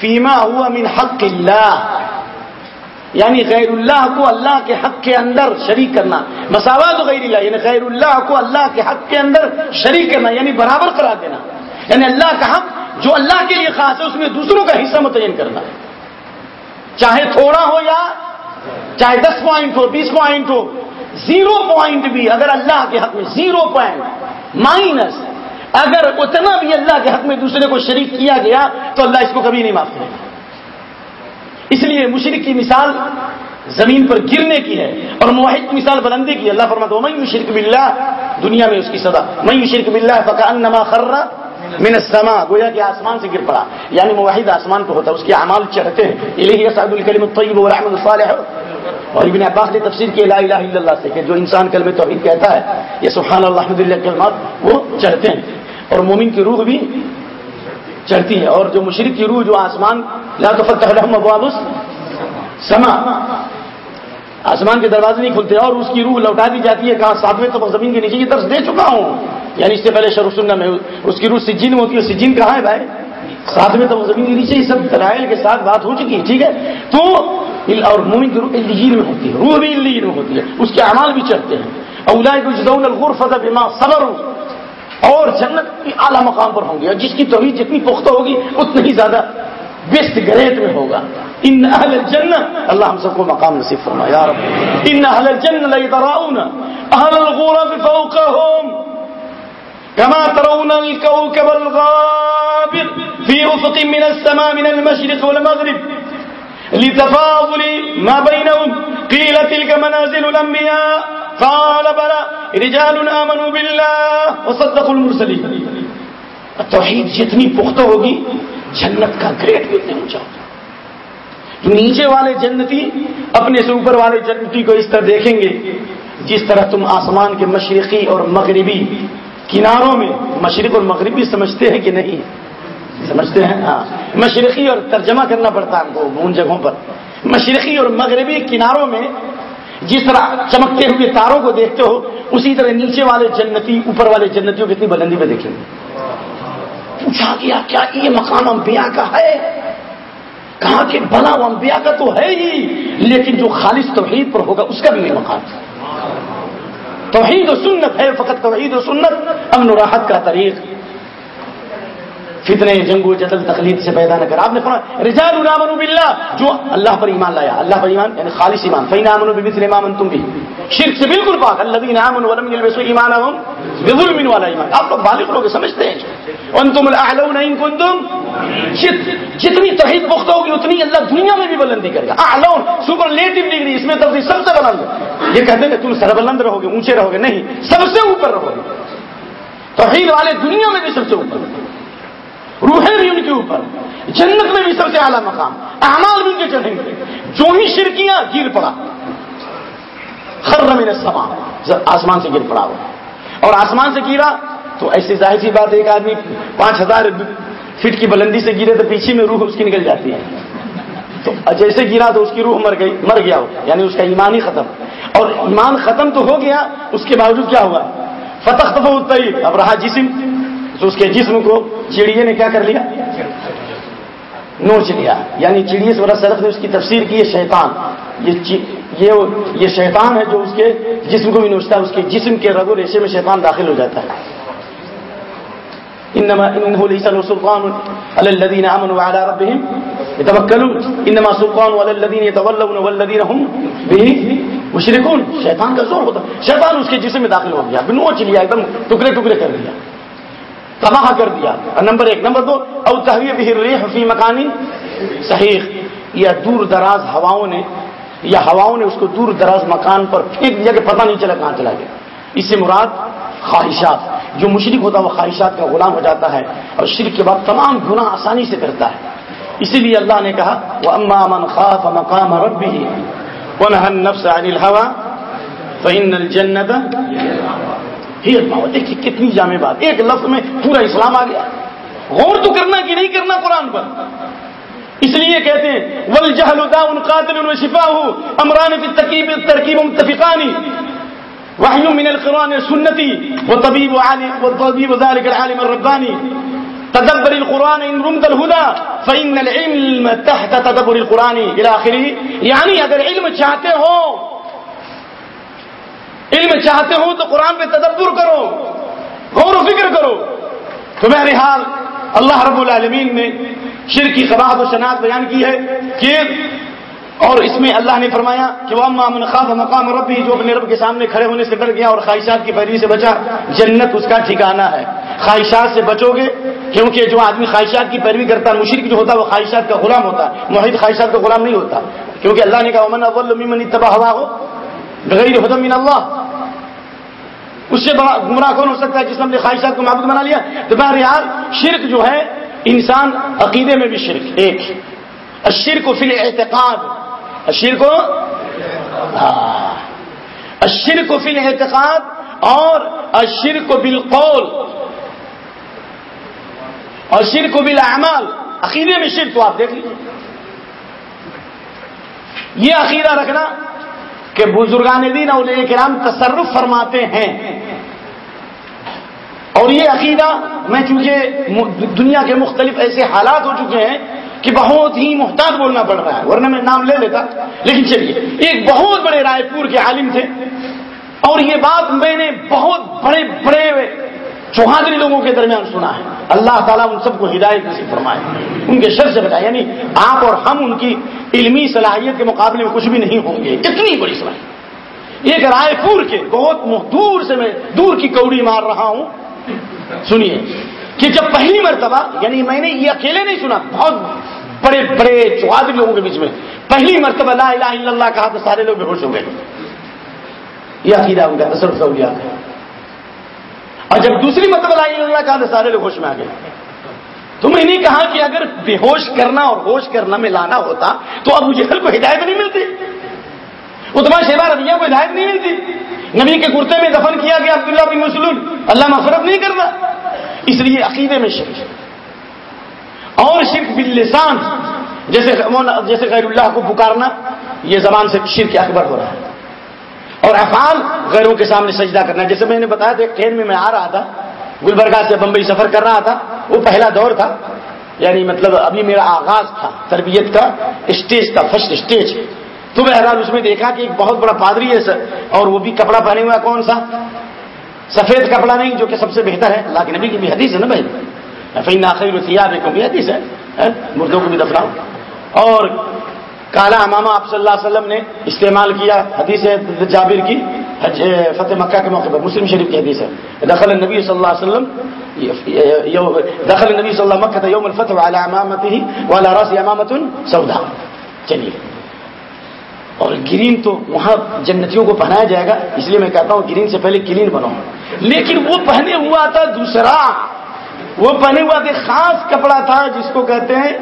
فیما ہوا من حق اللہ۔ یعنی غیر اللہ کو اللہ کے حق کے اندر شریک کرنا۔ مساوات غیر اللہ یعنی غیر اللہ کو اللہ کے حق کے اندر شریک کرنا یعنی برابر کرا دینا۔ یعنی اللہ کا حق جو اللہ کے لیے خاص ہے، اس میں دوسروں کا حصہ متعین کرنا۔ چاہے تھوڑا ہو یا چاہے دس پوائنٹ ہو، بیس پوائنٹ ہو زیرو پوائنٹ بھی اگر اللہ کے حق میں زیرو پوائنٹ مائنس اگر اتنا بھی اللہ کے حق میں دوسرے کو شریک کیا گیا، تو اللہ اس کو کبھی نہیں معاف کرے گا۔ اس لیے مشرق کی مثال زمین پر گرنے کی ہے اور موحد کی مثال بلندی کی اللہ فرماتا میں مشرق بلّہ دنیا میں اس کی سزا میں مشرق بلّہ فقان نما خرا من السما گویا کہ آسمان سے گر پڑا۔ یعنی موحد آسمان پہ ہوتا ہے، اس کے اعمال چڑھتے ہیں۔ الہی سعد الکلم الطیب و الصالح۔ اور ابن عباس نے تفسیر کی لا الہ الا اللہ سے کہ جو انسان کلمہ توحید کہتا ہے، یہ سبحان اللہ، الحمد للہ کلمات وہ چڑھتے ہیں۔ اور مومن کی روح بھی چڑھتی ہے۔ اور جو مشرق کی روح، جو آسمان، لا تو سما۔ آسمان کے دروازے نہیں کھلتے اور اس کی روح لوٹا دی جاتی ہے۔ کہاں ساتویں تو زمین کے نیچے کی طرف دے چکا ہوں۔ یعنی اس سے پہلے شروع سننا میں اس کی روح سجین میں ہوتی ہے۔ سجین کہاں ہے بھائی؟ ساتویں تو زمین کے نیچے یہ سب دلائل کے ساتھ بات ہو چکی ہے، ٹھیک ہے؟ تو اور مومن کی روح الجین میں ہوتی ہے، روح بھی الجین میں ہوتی ہے، اس کے اعمال بھی چڑھتے ہیں۔ اولا جدون الغرفت بما صبر اور جنت کی اعلیٰ مقام پر ہوں گے، اور جس کی توحید جتنی پختہ ہوگی، اتنی ہی زیادہ بیسٹ گریٹ میں ہوگا۔ ان اہل الجنت اللہ ہم سب کو مقام نصیب فرما یا رب۔ ان اہل الجنت لیتراؤن اہل الغرف فوقهم كما ترون الكوكب الغابر۔ في افق من السماء من المشرق والمغرب لتفاضل ما بينهم. قيل تلك منازل الانبياء قال بلى. رجال امنوا بالله وصدقوا المرسلين. التوحید جتنی پختہ ہوگی، جنت کا گریٹ بھی اتنے اونچا ہوگا نیچے والے جنتی اپنے سے اوپر والے جنتی کو اس طرح دیکھیں گے، جس طرح تم آسمان کے مشرقی اور مغربی کناروں میں، مشرق اور مغربی سمجھتے ہیں کہ نہیں۔ سمجھتے ہیں؟ ہاں. مشرقی اور ترجمہ کرنا پڑتا ہے ہم کو ان جگہوں پر. مشرقی اور مغربی کناروں میں جس طرح چمکتے ہوئے تاروں کو دیکھتے ہو، اسی طرح نیچے والے جنتی، اوپر والے جنتیوں کتنی بلندی پہ دیکھیں گے۔ پوچھا گیا، کیا یہ مقام انبیاء کا ہے؟ کہا کہ بلا، وہ انبیاء کا تو ہے ہی، لیکن جو خالص توحید پر ہوگا، اس کا بھی یہ مقام توحید و سنت ہے، فقط توحید و سنت امن و راحت کا طریق۔ فتنے جنگ و جدل تقلید سے پیدا نہ کر آپ نے فرمایا، رجال الامن باللہ، جو اللہ پر ایمان لایا، اللہ پر ایمان یعنی خالص ایمان۔ فین امن بمثل ما انتم شرک سے بالکل پاک۔ الذين امنوا ولم يلبسوا ایمانهم بظلم والا ایمان آپ لوگ بالغ لوگ سمجھتے ہیں۔ انتم الاعلون ان کنتم جتنی توحید پختہ ہوگی، اتنی اللہ دنیا میں بھی بلندی کرے گا۔ اعلون سپرلیٹو ڈگری، اس میں تفضیل سب سے بلند یہ کہتے ہیں کہ تم سربلند رہو گے، اونچے رہو گے، نہیں، سب سے اوپر رہو گے۔ توحید والے دنیا میں بھی سب سے اوپر۔ روحیں بھی ان کے اوپر۔ جنت میں بھی سب سے اعلیٰ مقام۔ اعمال بھی ان کے چڑھیں گے۔ جو ہی شرکیاں گر پڑا۔ خر میرے سما آسمان سے گر پڑا ہوا اور آسمان سے گرا تو ایسی ظاہر سی بات ایک آدمی پانچ ہزار فٹ کی بلندی سے گرے تو پیچھے میں روح اس کی نکل جاتی ہے۔ تو جیسے گرا تو اس کی روح مر گئی، مر گیا یعنی اس کا ایمان ہی ختم۔ اور ایمان ختم تو ہو گیا، اس کے باوجود کیا ہوا؟ فتح فتح اب رہا جسم۔ تو اس کے جسم کو چڑیے نے کیا کر لیا؟ نوچ لیا۔ یعنی چڑیے سے بڑا نے اس کی تفسیر کی یہ شیطان۔ یہ یہ شیطان ہے جو اس کے جسم کو بھی نوچتا ہے، اس کے جسم کے رگو ریشے میں شیطان داخل ہو جاتا ہے۔ انما انه ليس له سلطان على الذين امنوا وعلى ربهم يتوكلون انما سلطان على الذين يتولون والذين هم به مشركون شیطان کا زور ہوتا شیطان اس کے جسم میں داخل ہو گیا، نوچ لیا، ایک دم ٹکڑے ٹکڑے کر دیا تباہ کر دیا۔ نمبر ایک، نمبر دو، او تحوی به الريح في مكان صحیح۔ یا دور دراز ہواؤں نے، یا ہواؤں نے اس کو دور دراز مکان پر پھینک دیا کہ پتہ نہیں چلا کہاں چلا گیا۔ اس سے مراد خواہشات۔ جو مشرق ہوتا ہے، وہ خواہشات کا غلام ہو جاتا ہے اور شرک کے بعد تمام گناہ آسانی سے کرتا ہے۔ اسی لیے اللہ نے کہا وہ اما من خاف مقام ربه ونهى النفس عن الهوى فإن الجنة ہی دیکھیے کتنی جامع بات۔ ایک لفظ میں پورا اسلام آ گیا۔ غور تو کرنا کہ نہیں کرنا قرآن پر۔ اس لیے کہتے ہیں ول جہل قاتل و شفا امران فی ترکیب ترکیب متفقانی وحی من القرآن سنتی وہ طبیب وہ طبیب ذلك العالم الربانی تدبر القرآن ان رمت الهدى فإن العلم تحت تدبر القرآن الى آخری یعنی اگر علم چاہتے ہو علم چاہتے ہو تو قرآن پہ تدبر کرو، غور و فکر کرو۔ تو بہرحال اللہ رب العالمین نے شر کی قباحت و شناخت بیان کی ہے کہ اور اس میں اللہ نے فرمایا کہ وہ امام خواب مقام ربی جو اپنے رب کے سامنے کھڑے ہونے سے ڈر گیا اور خواہشات کی پیروی سے بچا، جنت اس کا ٹھکانا ہے۔ خواہشات سے بچو گے، کیونکہ جو آدمی خواہشات کی پیروی کرتا ہے مشرق جو ہوتا ہے، وہ خواہشات کا غلام ہوتا ہے۔ معاہد خواہشات کا غلام نہیں ہوتا۔ کیونکہ اللہ نے کہا امن اول تباہ ہوا ہو بغیر حدم من اللہ اس سے بڑا گمراہ کون ہو سکتا ہے جس نے اپنے خواہشات کو معبود بنا لیا؟ تو بہرحال شرک جو ہے، انسان عقیدے میں بھی شرک، ایک۔ اشر کو فل اعتقاد اشر کو ہاں۔ اشر کو فل اعتقاد اور اشر کو بالقول۔ اور شر کو بالاعمال عقیدے میں شرک تو آپ دیکھ لیجیے یہ عقیدہ رکھنا کہ بزرگان دین اور کرام تصرف فرماتے ہیں۔ اور یہ عقیدہ میں چونکہ دنیا کے مختلف ایسے حالات ہو چکے ہیں کہ بہت ہی محتاط بولنا پڑ رہا ہے، ورنہ میں نام لے لیتا۔ لیکن چلیے، ایک بہت بڑے رائے پور کے عالم تھے۔ اور یہ بات میں نے بہت بڑے بڑے چوہادری لوگوں کے درمیان سنا ہے۔ اللہ تعالیٰ ان سب کو ہدایت نصیب فرمائے۔ ان کے شر سے بتائے یعنی آپ اور ہم ان کی علمی صلاحیت کے مقابلے میں کچھ بھی نہیں ہوں گے۔ اتنی بڑی صلاحیت ایک رائے پور کے بہت دور سے میں دور کی کوڑی مار رہا ہوں۔ سنیے کہ جب پہلی مرتبہ یعنی میں نے یہ اکیلے نہیں سنا، بہت بڑے بڑے چوہادری لوگوں کے بیچ میں پہلی مرتبہ لا الہ الا اللہ کہا تو سارے لوگ بے ہوش ہو گئے۔ یہ عقیدہ ان کا تصرف سہولیات ہے۔ اور جب دوسری مرتبہ لا الہ اللہ کہا تو سارے لوگ ہوش میں آ گئے۔ تو میں نے کہا کہ اگر بے ہوش کرنا اور ہوش کرنا میں لانا ہوتا، تو اب مجھے کو ہدایت نہیں ملتی۔ اتما شیبا ربیہ کو ہدایت نہیں ملتی۔ نبی کے کرتے میں دفن کیا گیا عبداللہ بن مسلم اللہ مفرت نہیں کرتا۔ اس لیے عقیدے میں شرک اور شرک باللسان، جیسے جیسے غیر اللہ کو پکارنا، یہ زبان سے شرک اکبر ہو رہا ہے۔ اور افعال غیروں کے سامنے سجدہ کرنا جیسے میں نے بتایا تھا ٹرین میں میں آ رہا تھا، گلبرگہ سے بمبئی سفر کر رہا تھا۔ وہ پہلا دور تھا یعنی مطلب ابھی میرا آغاز تھا، تربیت کا اسٹیج کا فرسٹ اسٹیج۔ تو بہرحال اس میں دیکھا کہ ایک بہت بڑا پادری ہے سر، اور وہ بھی کپڑا پہنے ہوا کون سا؟ سفید کپڑا نہیں، جو کہ سب سے بہتر ہے۔ اللہ کے نبی کی بھی حدیث ہے نا بھائی؟ فین آخری وسیاب بھی حدیث ہے۔ ہاں، مردوں کو بھی دفناؤ۔ اور کالا امامہ آپ صلی اللہ علیہ وسلم نے استعمال کیا حدیث جابر کی فتح مکہ کے موقع پر، مسلم شریف کی حدیث ہے۔ دخل نبی صلی اللہ علیہ وسلم دخل نبی صلی اللہ مکہ یوم الفتح والا امامت ہی والا رس امامت سودا چلیے۔ اور گرین تو وہاں جنتیوں کو پہنایا جائے گا، اس لیے میں کہتا ہوں گرین سے پہلے کلین بناؤ لیکن وہ پہنے ہوا تھا دوسرا۔ وہ پہنے ہوا تھا خاص کپڑا تھا جس کو کہتے ہیں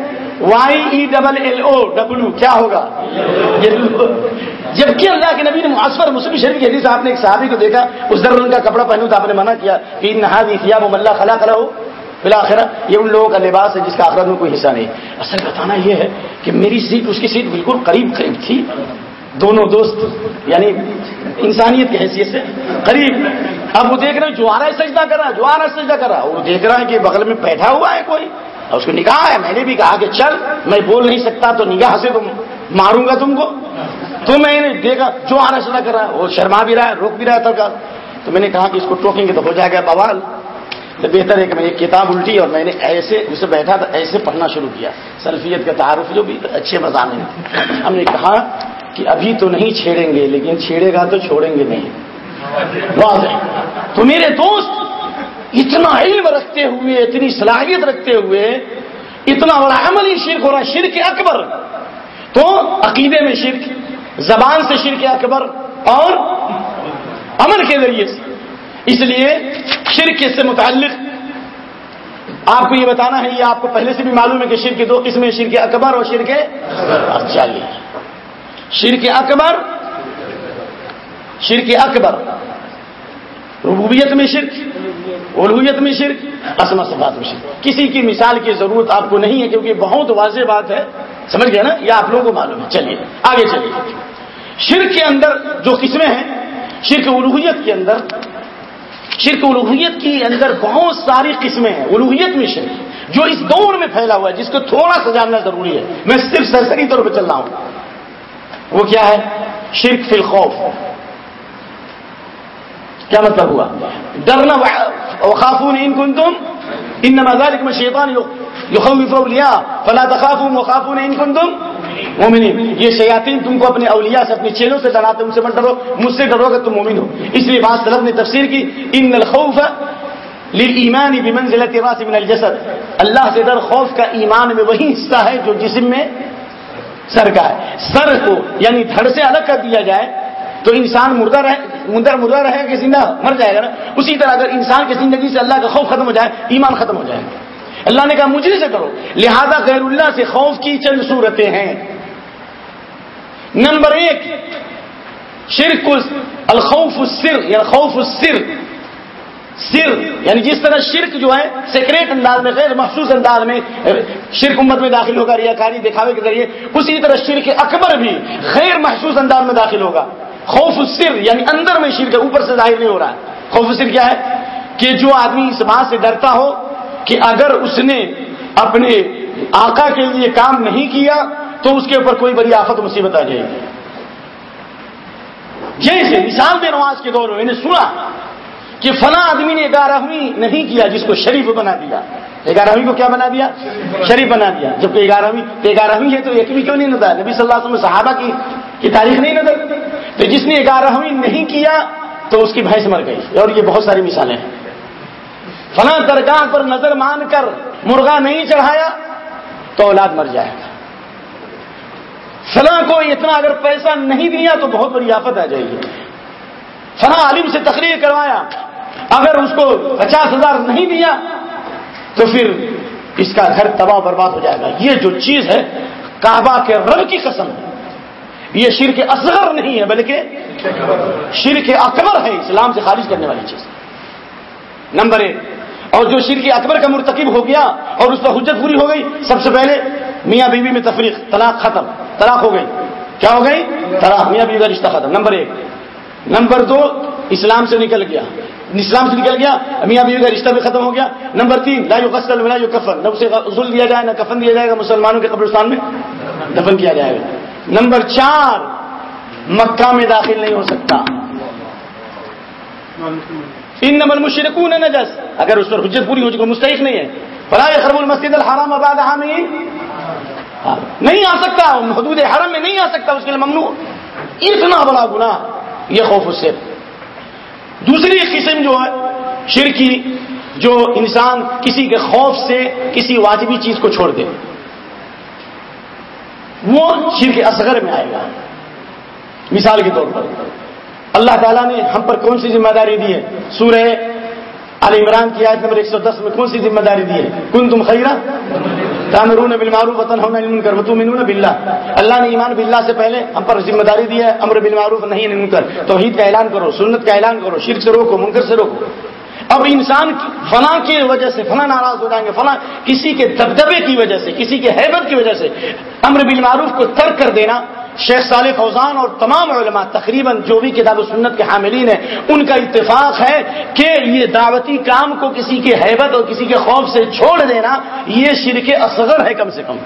Y E double L O W کیا ہوگا؟ جبکہ اللہ کے نبی نے معصفر مسلم شریف کی حدیث آپ نے ایک صحابی کو دیکھا، اس در کا کپڑا پہنو تو آپ نے منع کیا کہ نہاد افیاب و ملا خلا کرا ہو بلاخرہ یہ ان لوگوں کا لباس ہے جس کا آخرت میں کوئی حصہ نہیں۔ اصل بتانا یہ ہے کہ میری سیٹ، اس کی سیٹ بالکل قریب قریب تھی۔ دونوں دوست یعنی انسانیت کی حیثیت سے قریب۔ اب وہ دیکھ رہے ہیں جو آ رہا ہے، سجدہ کر رہا ہے جو آ رہا ہے، سجدہ کر رہا ہے۔ وہ دیکھ رہا ہے کہ بغل میں بیٹھا ہوا ہے کوئی اور اس کو نکاح ہے۔ میں نے بھی کہا کہ چل، میں بول نہیں سکتا تو نگاہ سے تو ماروں گا تم کو۔ تو میں نے دیکھا جو آ رہا ہے کر رہا ہے۔ وہ شرما بھی رہا ہے، روک بھی رہا تھا تو میں نے کہا کہ اس کو ٹوکیں گے تو ہو جائے گا بوال۔ تو بہتر ہے کہ میں ایک کتاب الٹی اور میں نے ایسے اسے بیٹھا تھا، ایسے پڑھنا شروع کیا۔ سلفیت کا تعارف جو بھی اچھے مضامین۔ ہم نے کہا کہ ابھی تو نہیں چھیڑیں گے، لیکن چھیڑے گا تو چھوڑیں گے نہیں۔ واضح. تو میرے دوست اتنا علم رکھتے ہوئے اتنی صلاحیت رکھتے ہوئے اتنا بڑا عملی شرک ہو رہا شرک اکبر۔ تو عقیدے میں شرک زبان سے شرک اکبر اور عمل کے ذریعے سے۔ اس لیے شرک سے متعلق آپ کو یہ بتانا ہے یہ آپ کو پہلے سے بھی معلوم ہے کہ شرک دو قسمیں شرک اکبر اور شرک چالی شرک اکبر شرک اکبر۔ ربوبیت میں شرک الوحیت میں شرک اسما صفات میں شرک۔ کسی کی مثال کی ضرورت آپ کو نہیں ہے کیونکہ بہت واضح بات ہے۔ سمجھ گئے نا؟ یہ آپ لوگوں کو معلوم ہے۔ چلیے، آگے چلیے۔ شرک کے اندر جو قسمیں ہیں، شرک الوحیت کے اندر، شرک الوحیت کے اندر بہت ساری قسمیں ہیں۔ الوحیت میں شرک، جو اس دور میں پھیلا ہوا ہے، جس کو تھوڑا سا جاننا ضروری ہے۔ میں صرف سرسری طور پہ چل رہا ہوں۔ وہ کیا ہے؟ شرک فی الخوف۔ کیا مطلب ہوا؟ ڈرنا وخافون ان کن تم ان نمازالک میں شیطان یخوف اولیاء، فلا تخافوا وخافون ان کن تم مومنین۔ یہ شیاطین تم کو اپنے اولیاء سے، اپنے چیلوں سے ڈراتے، ان سے مت ڈرو، مجھ سے ڈرو گے تم مومن ہو۔ اس لیے بعض طلب نے تفسیر کی، ان الخوف للایمان بمنزلۃ راس من الجسد۔ اللہ سے ڈر، خوف کا ایمان میں وہی حصہ ہے جو جسم میں سر کا ہے۔ سر کو یعنی دھڑ سے الگ کر دیا جائے تو انسان مردہ رہے مردہ مردہ رہے کہ زندہ مر جائے گا نا؟ اسی طرح اگر انسان کی زندگی سے اللہ کا خوف ختم ہو جائے، ایمان ختم ہو جائے۔ اللہ نے کہا مجھے سے کرو۔ لہذا غیر اللہ سے خوف کی چند صورتیں ہیں۔ نمبر ایک، شرک الخوف السر یا خوف السر۔ سر یعنی جس طرح شرک جو ہے، سیکریٹ انداز میں، غیر محسوس انداز میں، شرک امت میں داخل ہوگا ریا کاری دکھاوے کے ذریعے، اسی طرح شرک اکبر بھی غیر محسوس انداز میں داخل ہوگا۔ خوف السر یعنی اندر میں شرک اوپر سے ظاہر نہیں ہو رہا ہے۔ خوف السر کیا ہے؟ کہ جو آدمی اس بات سے ڈرتا ہو کہ اگر اس نے اپنے آقا کے لیے کام نہیں کیا، تو اس کے اوپر کوئی بڑی آفت مصیبت آ جائے گی۔ جیسے مثال دے نواز کے دور میں نے سنا کہ فلاں آدمی نے گیارہویں نہیں کیا، جس کو شریف بنا دیا۔ گیارہویں کو کیا بنا دیا؟ شریف بنا دیا۔ جبکہ گیارہویں گیارہویں ہے تو ایک کیوں نہیں نظر؟ نبی صلی اللہ علیہ وسلم صحابہ کی کی تاریخ نہیں نظر؟ تو جس نے گیارہویں نہیں کیا تو اس کی بھینس مر گئی۔ اور یہ بہت ساری مثالیں ہیں۔ فلاں درگاہ پر نظر مان کر مرغا نہیں چڑھایا تو اولاد مر جائے گا۔ فلاں کو اتنا اگر پیسہ نہیں دیا تو بہت بڑی آفت آ جائے گی۔ فلاں عالم سے تقریر کروایا، اگر اس کو پچاس ہزار نہیں دیا تو پھر اس کا گھر تباہ برباد ہو جائے گا۔ یہ جو چیز ہے، کعبہ کے رب کی قسم۔ ہے یہ شرک اصغر نہیں ہے، بلکہ شرک اکبر ہے، اسلام سے خارج کرنے والی چیز۔ نمبر ایک، اور جو شرک اکبر کا مرتکب ہو گیا اور اس پر حجت پوری ہو گئی، سب سے پہلے میاں بیوی میں تفریق، طلاق ختم، طلاق ہو گئی۔ کیا ہو گئی؟ طلاق، میاں بیوی کا رشتہ ختم۔ نمبر ایک۔ نمبر دو، اسلام سے نکل گیا۔ اسلام سے نکل گیا میاں بیوی کا رشتہ بھی ختم ہو گیا۔ نمبر تین، لا یو قسل لا یو کفن نہ اسے غسل دیا جائے، نہ کفن دیا جائے گا، مسلمانوں کے قبرستان میں دفن کیا جائے گا۔ نمبر چار، مکہ میں داخل نہیں ہو سکتا۔ ان نمبر مشرقوں نے نجس۔ اگر اس پر حجت پوری ہو چکی مستحق نہیں ہے۔ فلاح خرب المسد الحرام آباد حامی نہیں آ سکتا حدود حرم میں نہیں آ سکتا، اس کے لیے ممنوع۔ اتنا بڑا گنا یہ خوف اس سے۔ دوسری قسم جو ہے، شرکی، جو انسان کسی کے خوف سے کسی واجبی چیز کو چھوڑ دے۔ وہ شرک اصغر میں آئے گا۔ مثال کے طور پر، اللہ تعالیٰ نے ہم پر کون سی ذمہ داری دی ہے؟ سورہ علی عمران کی آیت نمبر ایک سو دس میں کون سی ذمہ داری دی ہے؟ کن تم خیرہ تامرون بالمعروف وطن ہونا کر وتؤمنون باللہ۔ اللہ نے ایمان باللہ سے پہلے ہم پر ذمہ داری دی ہے، امر بالمعروف نہیں منکر توحید کا اعلان کرو، سنت کا اعلان کرو، شرک سے روکو، منکر سے روکو۔ اب انسان فلاں کی وجہ سے فلاں ناراض ہو جائیں گے، فلاں کسی کے دبدبے کی وجہ سے، کسی کے حیبت کی وجہ سے، امر بالمعروف کو ترک کر دینا۔ شیخ صالح فوزان اور تمام علماء تقریباً جو بھی کتاب و سنت کے حاملین ہیں، ان کا اتفاق ہے کہ یہ دعوتی کام کو کسی کے حیبت اور کسی کے خوف سے چھوڑ دینا، یہ شرک اصغر ہے کم سے کم۔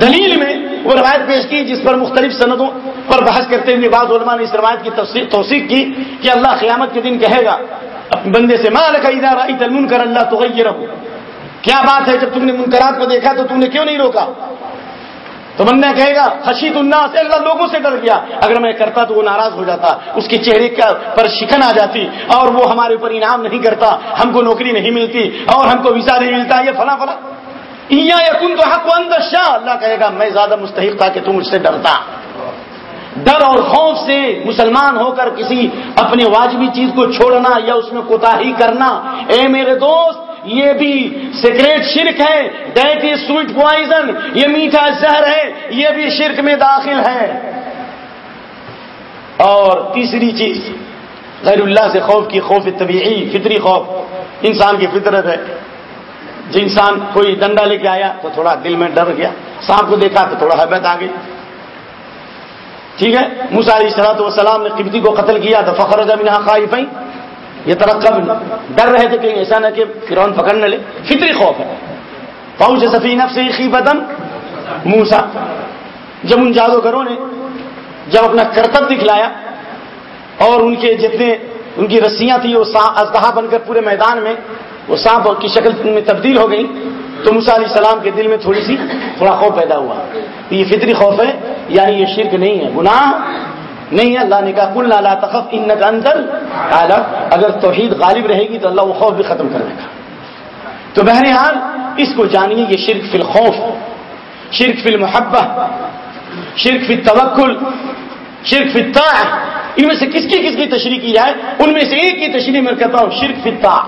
دلیل میں وہ روایت پیش کی جس پر مختلف سندوں پر بحث کرتے ہوئے بعض علماء نے اس روایت کی توثیق کی کہ اللہ قیامت کے دن کہے گا بندے سے مال کا ادارہ تلمن کر اللہ تو کیا بات ہے؟ جب تم نے منکرات کو دیکھا تو تم نے کیوں نہیں روکا؟ تو بندہ کہے گا، خشیت اللہ سے اللہ لوگوں سے ڈر گیا۔ اگر میں کرتا تو وہ ناراض ہو جاتا، اس کے چہرے پر شکن آ جاتی اور وہ ہمارے اوپر انعام نہیں کرتا، ہم کو نوکری نہیں ملتی اور ہم کو ویزا نہیں ملتا، یہ فلاں فلاں۔ کن تو حق اندر شاہ اللہ کہے گا، میں زیادہ مستحق تھا کہ تم مجھ سے ڈرتا۔ ڈر اور خوف سے مسلمان ہو کر کسی اپنے واجبی چیز کو چھوڑنا یا اس میں کوتا کرنا، اے میرے دوست یہ بھی سگریٹ شرک ہے ڈیٹ از سویٹ پوائزن، یہ میٹھا زہر ہے، یہ بھی شرک میں داخل ہے۔ اور تیسری چیز، غیر اللہ سے خوف کی خوف طبیعی، فطری خوف۔ انسان کی فطرت ہے۔ جو انسان کوئی ڈنڈا لے کے آیا تو تھوڑا دل میں ڈر گیا، سانپ کو دیکھا تو تھوڑا حبت آ گئی۔ ٹھیک ہے؟ مساری سلاط وسلام نے قبطی کو قتل کیا تو فخر زمین خواہی یہ ترقب ڈر رہے تھے کہیں ایسا نہ کہ فرون پکڑ نہ لے۔ فطری خوف ہے۔ پہنچ سفینہ سے خی بدن موسا جب ان جادوگروں نے جب اپنا کرتب دکھلایا اور ان کے جتنے ان کی رسیاں تھیں وہ ازدہا بن کر پورے میدان میں وہ سانپ کی شکل میں تبدیل ہو گئی تو موسا علیہ السلام کے دل میں تھوڑی سی تھوڑا خوف پیدا ہوا۔ یہ فطری خوف ہے یعنی یہ شرک نہیں ہے۔ گناہ نہیں ہے، اللہ نے کہا کل لا تخف ان کا اندر اگر توحید غالب رہے گی تو اللہ وہ خوف بھی ختم کر دے گا۔ تو بہرحال، اس کو جانیے، یہ شرک فی الخوف، شرک فی المحبہ، شرک فی توکل شرک فی الطاع ان میں سے کس کی کس کی تشریح کی جائے؟ ان میں سے ایک کی تشریح میں کہتا ہوں، شرک فی الطاع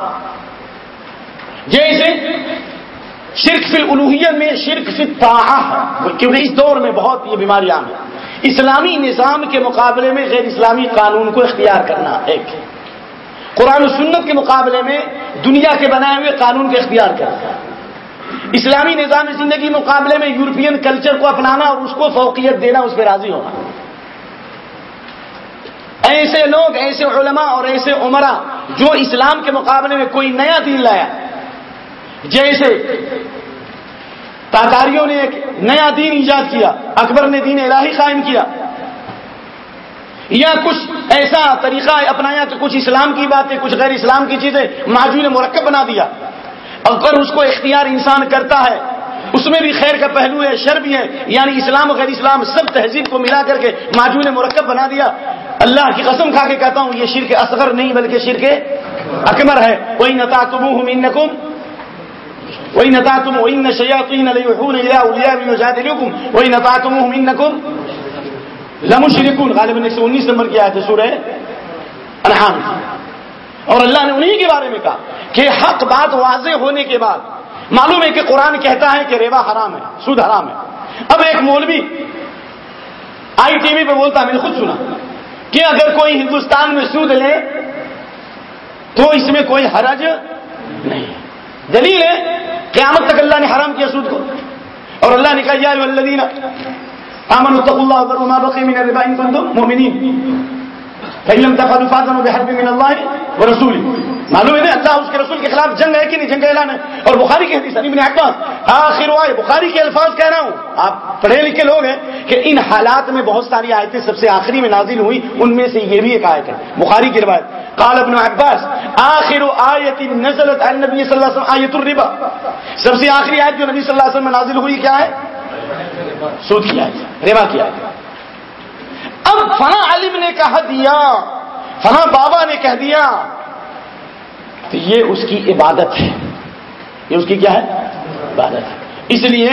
جیسے شرک فی الوحیت میں شرک فی الطاع کیونکہ اس دور میں بہت یہ بیماریاں ہیں۔ اسلامی نظام کے مقابلے میں غیر اسلامی قانون کو اختیار کرنا ایک۔ قرآن و سنت کے مقابلے میں دنیا کے بنائے ہوئے قانون کو اختیار کرنا۔ اسلامی نظام زندگی مقابلے میں یورپین کلچر کو اپنانا اور اس کو فوقیت دینا، اس پہ راضی ہونا۔ ایسے لوگ، ایسے علماء اور ایسے عمرہ جو اسلام کے مقابلے میں کوئی نیا دین لایا، جیسے تاتاریوں نے ایک نیا دین ایجاد کیا، اکبر نے دین الہی قائم کیا۔ یا کچھ ایسا طریقہ اپنایا کہ کچھ اسلام کی باتیں، کچھ غیر اسلام کی چیزیں معجول مرکب بنا دیا۔ اگر اس کو اختیار انسان کرتا ہے۔ اس میں بھی خیر کا پہلو ہے، شر بھی ہے۔ یعنی اسلام و غیر اسلام سب تہذیب کو ملا کر کے معجول مرکب بنا دیا۔ اللہ کی قسم کھا کے کہتا ہوں، یہ شرک اصغر نہیں بلکہ شرک اکمر ہے۔ کوئی نتا تم وہی نتا تم وہی نشیا وہی نتا تم انکم لمشرکون غالباً ایک سو انیس نمبر کی آئے تھے سورہ انحام اور اللہ نے انہی کے بارے میں کہا کہ حق بات واضح ہونے کے بعد معلوم ہے کہ قرآن کہتا ہے کہ ریوا حرام ہے، سود حرام ہے۔ اب ایک مولوی آئی ٹی وی پہ بولتا میں نے خود سنا کہ اگر کوئی ہندوستان میں سود لے تو اس میں کوئی حرج نہیں۔ دلیل ہے قیامت تک اللہ نے حرام کیا سود کو۔ اور اللہ نے کہا، یا الذین آمنوا اتقوا اللہ وذروا ما بقي من الربا ان كنتم مؤمنين فإن لم تفعلوا فاذنوا بحرب من الله ورسوله معلوم ہے اللہ اس کے رسول کے خلاف جنگ ہے کہ نہیں؟ جنگ اعلان ہے۔ اور بخاری کے حدیث ابن عباس۔ آخر آئے بخاری کے الفاظ کہہ رہا ہوں۔ آپ پڑھے لکھے لوگ ہیں کہ ان حالات میں بہت ساری آیتیں سب سے آخری میں نازل ہوئی ان میں سے یہ بھی ایک آیت ہے۔ بخاری کی روایت، قال ابن عباس، آخر آیت نزلت النبی صلی اللہ علیہ وسلم آیت الربا۔ سب سے آخری آیت جو نبی صلی اللہ علیہ وسلم میں نازل ہوئی کیا ہے؟ سود کی آیت، ربا کی آیت۔ اب فنا عالم نے کہہ دیا فنا بابا نے کہہ دیا، تو یہ اس کی عبادت ہے۔ یہ اس کی کیا ہے؟ عبادت ہے۔ اس لیے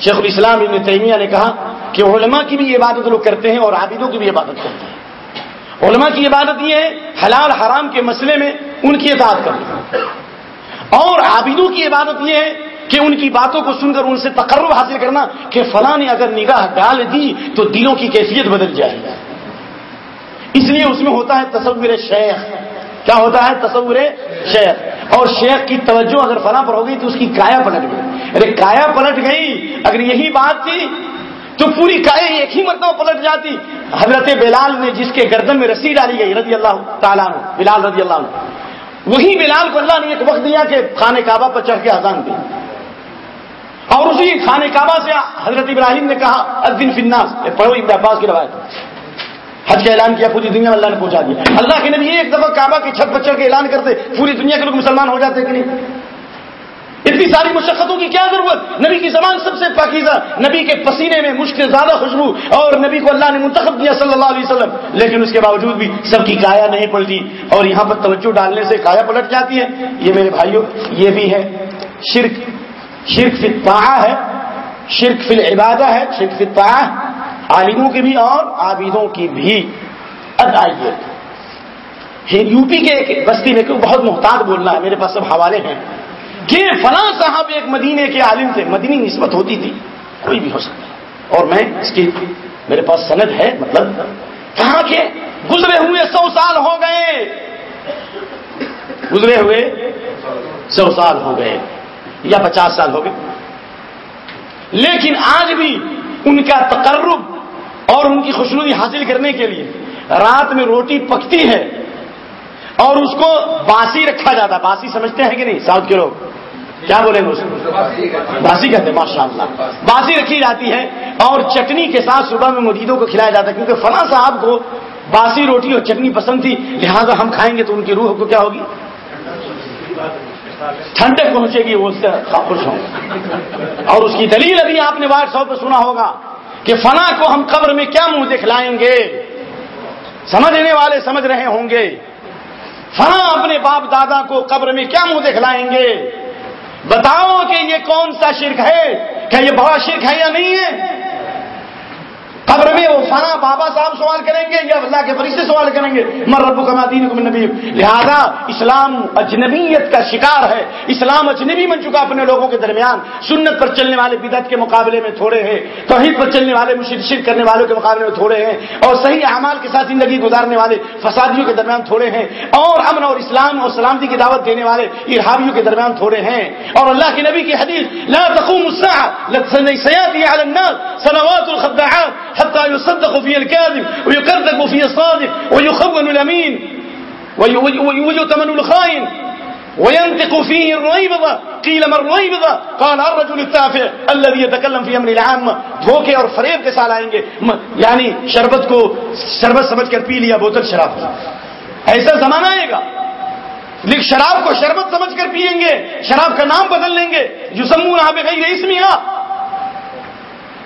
شیخ الاسلام ابن تیمیہ نے کہا کہ علماء کی بھی عبادت لوگ کرتے ہیں اور عابدوں کی بھی عبادت کرتے ہیں۔ علماء کی عبادت یہ ہے، حلال حرام کے مسئلے میں ان کی اطاعت کرنا۔ اور عابدوں کی عبادت یہ ہے کہ ان کی باتوں کو سن کر ان سے تقرب حاصل کرنا کہ فلاں نے اگر نگاہ ڈال دی تو دلوں کی کیفیت بدل جائے گی اس لیے اس میں ہوتا ہے تصور شیخ۔ کیا ہوتا ہے تصور شیخ؟ اور شیخ کی توجہ اگر فلاں پر ہو گئی تو اس کی کایا پلٹ گئی۔ ارے کایا پلٹ گئی، اگر یہی بات تھی تو پوری کایا ایک ہی مرتبہ پلٹ جاتی۔ حضرت بلال نے جس کے گردن میں رسی ڈالی گئی، رضی اللہ تعالیٰ بلال رضی اللہ عنہ۔ وہی بلال کو اللہ نے ایک وقت دیا کہ خانے کعبہ پر چڑھ کے آزان دی اور اس خود ہی خانے کعبہ سے حضرت ابراہیم نے کہا ادین فناس پڑھو ابن عباس کی روایت۔ حج کا اعلان کیا، پوری دنیا میں اللہ نے پہنچا دیا۔ اللہ کے نبی ایک دفعہ کعبہ کی چھت بچوں کے اعلان کرتے، پوری دنیا کے لوگ مسلمان ہو جاتے کہ نہیں۔ اتنی ساری مشقتوں کی کیا ضرورت؟ نبی کی زبان سب سے پاکیزہ، نبی کے پسینے میں مشکل زیادہ خوشبو اور نبی کو اللہ نے منتخب کیا صلی اللہ علیہ وسلم۔ لیکن اس کے باوجود بھی سب کی کایا نہیں پلٹی اور یہاں پر توجہ ڈالنے سے کایا پلٹ جاتی ہے۔ یہ میرے بھائیوں، یہ بھی ہے شرک۔ شرک فی الطاعہ ہے، شرک فی العبادہ ہے، شرک فی الطاعہ، عالموں کی بھی اور عابدوں کی بھی۔ ادائیت یو پی کے ایک بستی میں بہت محتاط بولنا ہے، میرے پاس سب حوالے ہیں۔ کہ فلاں صاحب ایک مدینے کے عالم سے مدینی نسبت ہوتی تھی، کوئی بھی ہو سکتا ہے۔ اور میں اس کی میرے پاس سند ہے مطلب کہاں کے؟ گزرے ہوئے سو سال ہو گئے۔ گزرے ہوئے سو سال ہو گئے۔ یا پچاس سال ہو گئے۔ لیکن آج بھی ان کا تقرب اور ان کی خوشنودی حاصل کرنے کے لیے رات میں روٹی پکتی ہے اور اس کو باسی رکھا جاتا باسی سمجھتے ہیں کہ نہیں؟ ساؤتھ کے لوگ۔ کیا بولیں گے باسی کہتے ہیں ماشاء اللہ باسی رکھی جاتی ہے اور چٹنی کے ساتھ صبح میں مریدوں کو کھلایا جاتا ہے، کیونکہ فلاں صاحب کو باسی روٹی اور چٹنی پسند تھی، لہٰذا ہم کھائیں گے تو ان کی روح کو کیا ہوگی؟ ٹھنڈک پہنچے گی، وہ اس سے خوش ہوں اور اس کی دلیل ابھی آپ نے واٹس ایپ پہ سنا ہوگا کہ فنا کو ہم قبر میں کیا منہ دکھلائیں گے؟ سمجھنے والے سمجھ رہے ہوں گے۔ فنا اپنے باپ دادا کو قبر میں کیا منہ دکھلائیں گے؟ بتاؤ کہ یہ کون سا شرک ہے؟ کیا یہ بڑا شرک ہے یا نہیں ہے؟ قبر میں وہ فنا بابا صاحب سوال کریں گے یا اللہ کے فرشتے سوال کریں گے، مر رب کا دین کو نبی لہذا اسلام اجنبیت کا شکار ہے۔ اسلام اجنبی بن چکا اپنے لوگوں کے درمیان۔ سنت پر چلنے والے بدعت کے مقابلے میں تھوڑے ہیں۔ توحید پر چلنے والے مشرشر کرنے والوں کے مقابلے میں تھوڑے ہیں۔ اور صحیح اعمال کے ساتھ زندگی گزارنے والے، فسادیوں کے درمیان تھوڑے ہیں۔ اور امن اور اسلام اور سلامتی کی دعوت دینے والے ارحابیوں کے درمیان تھوڑے ہیں۔ اور اللہ کے نبی کی حدیث، لا تقوم الساعه سياتي على الناس سنوات الخداعات حتى يصدق فيه الكاذب ويكذب فيه الصادق ويخون الأمين ويتمن الخائن وينطق فيه الريبضة. قيل ما الريبضة؟ قال الرجل التافع الذي يتكلم في أمر العامة. دھوکے اور فریب کے ساتھ آئیں گے. یعنی شربت کو شربت سمجھ کر پی لیا، بوتل شراب ایسا زمانہ آئے گا. لیکن شراب کو شربت سمجھ کر پیئیں گے، شراب کا نام بدل لیں گے. جو سمون یہاں پہ گئی اس میں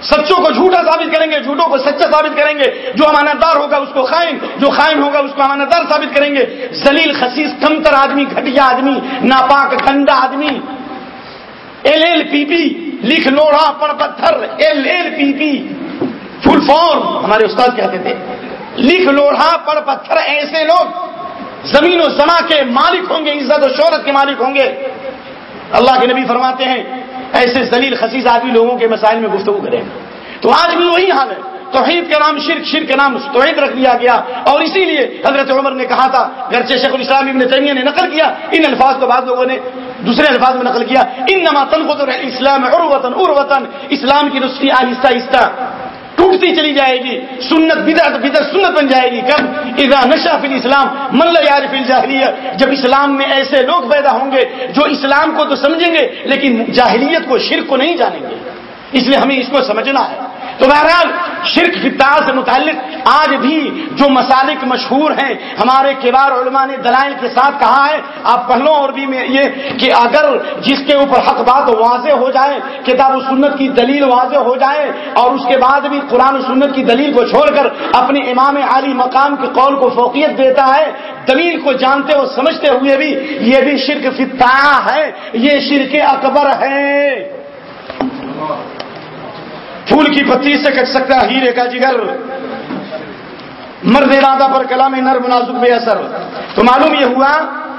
سچوں کو جھوٹا ثابت کریں گے، جھوٹوں کو سچا ثابت کریں گے، جو امانت دار ہوگا اس کو خائن، جو خائن ہوگا اس کو امانت دار ثابت کریں گے۔ زلیل خسیس کمتر آدمی، گھٹیا آدمی، ناپاک گندا آدمی۔ ایل ایل پی پی، لکھ لوڑا پڑ پتھر۔ L L P P, full form, ہمارے استاد کہتے تھے۔ لکھ لوڑا پڑ پتھر، ایسے لوگ۔ زمین و سما کے مالک ہوں گے، عزت و شہرت کے مالک ہوں گے۔ اللہ کے نبی فرماتے ہیں ایسے زلیل خسیز آدمی لوگوں کے مسائل میں گفتگو کریں تو آج بھی وہی حال ہے۔ توحید کے نام شرک شرک کے نام توحید رکھ دیا گیا۔ اور اسی لیے حضرت عمر نے کہا تھا، گرچہ شیخ الاسلام ابن تیمیہ نے نقل کیا، ان الفاظ کو بعض لوگوں نے دوسرے الفاظ میں نقل کیا۔ ان نما تنخو اسلام عروتن عروتن اسلام کی نسخی آہستہ آہستہ۔ ٹوٹتی چلی جائے گی۔ سنت بدعت بدعت سنت بن جائے گی۔ کب؟ اذا نشا فی الاسلام مل یار فل الجاہلیت جب اسلام میں ایسے لوگ پیدا ہوں گے جو اسلام کو تو سمجھیں گے، لیکن جاہلیت کو شرک کو نہیں جانیں گے۔ اس لیے ہمیں اس کو سمجھنا ہے۔ تو بہرحال شرک فطار سے متعلق آج بھی جو مسالک مشہور ہیں، ہمارے کبار علماء نے دلائل کے ساتھ کہا ہے، آپ پہلو اور بھی میں یہ کہ اگر جس کے اوپر حق بات واضح ہو جائے، کتاب و سنت کی دلیل واضح ہو جائے اور اس کے بعد بھی قرآن و سنت کی دلیل کو چھوڑ کر اپنے امام عالی مقام کے قول کو فوقیت دیتا ہے، دلیل کو جانتے اور سمجھتے ہوئے بھی یہ بھی شرک فطا ہے، یہ شرک اکبر ہے۔ پھول کی پتی سے کٹ سکتا ہیرے کا جگر۔ مرد ارادہ پر کلام نر مناسب بے اثر۔ تو معلوم یہ ہوا،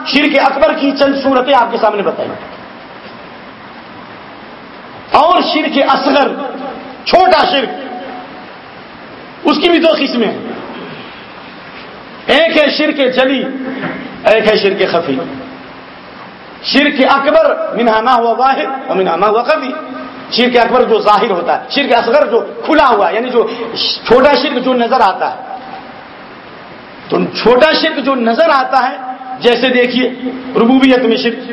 شیر کے اکبر کی چند صورتیں آپ کے سامنے بتائی اور شیر کے اصغر، چھوٹا شرک اس کی بھی دو قسمیں۔ ہیں ایک ہے شیر کے جلی، ایک ہے شیر کے خفی۔ شیر کے اکبر منہانا ہوا واحد اور منہانا ہوا کبھی شرک اکبر جو ظاہر ہوتا ہے، شرک اصغر جو کھلا ہوا یعنی جو چھوٹا شرک جو نظر آتا ہے۔ تو چھوٹا شرک جو نظر آتا ہے، جیسے دیکھیے ربوبیت میں شرک۔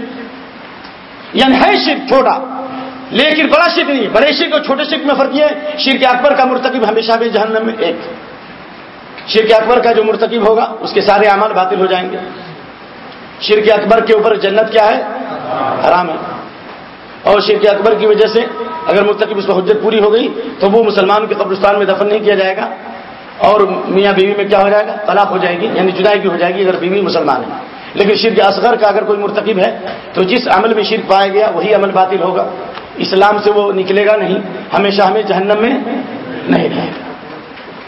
یعنی ہے شرک چھوٹا، لیکن بڑا شرک نہیں، بڑے شرک اور چھوٹے شرک میں فرق یہ ہے، شرک اکبر کا مرتکب ہمیشہ بھی جہنم میں ایک۔ شرک اکبر کا جو مرتکب ہوگا، اس کے سارے اعمال باطل ہو جائیں گے۔ شرک اکبر کے اوپر جنت کیا ہے؟ حرام ہے۔ اور شرک اکبر کی وجہ سے اگر مرتکب اس پر حجت پوری ہو گئی تو وہ مسلمانوں کے قبرستان میں دفن نہیں کیا جائے گا اور میاں بیوی میں کیا ہو جائے گا؟ طلاق ہو جائے گی یعنی جدائی ہو جائے گی اگر بیوی مسلمان ہے۔ لیکن شرک اصغر کا اگر کوئی مرتکب ہے تو جس عمل میں شرک پایا گیا وہی عمل باطل ہوگا۔ اسلام سے وہ نکلے گا نہیں، ہمیشہ ہمیں جہنم میں نہیں رہے گا۔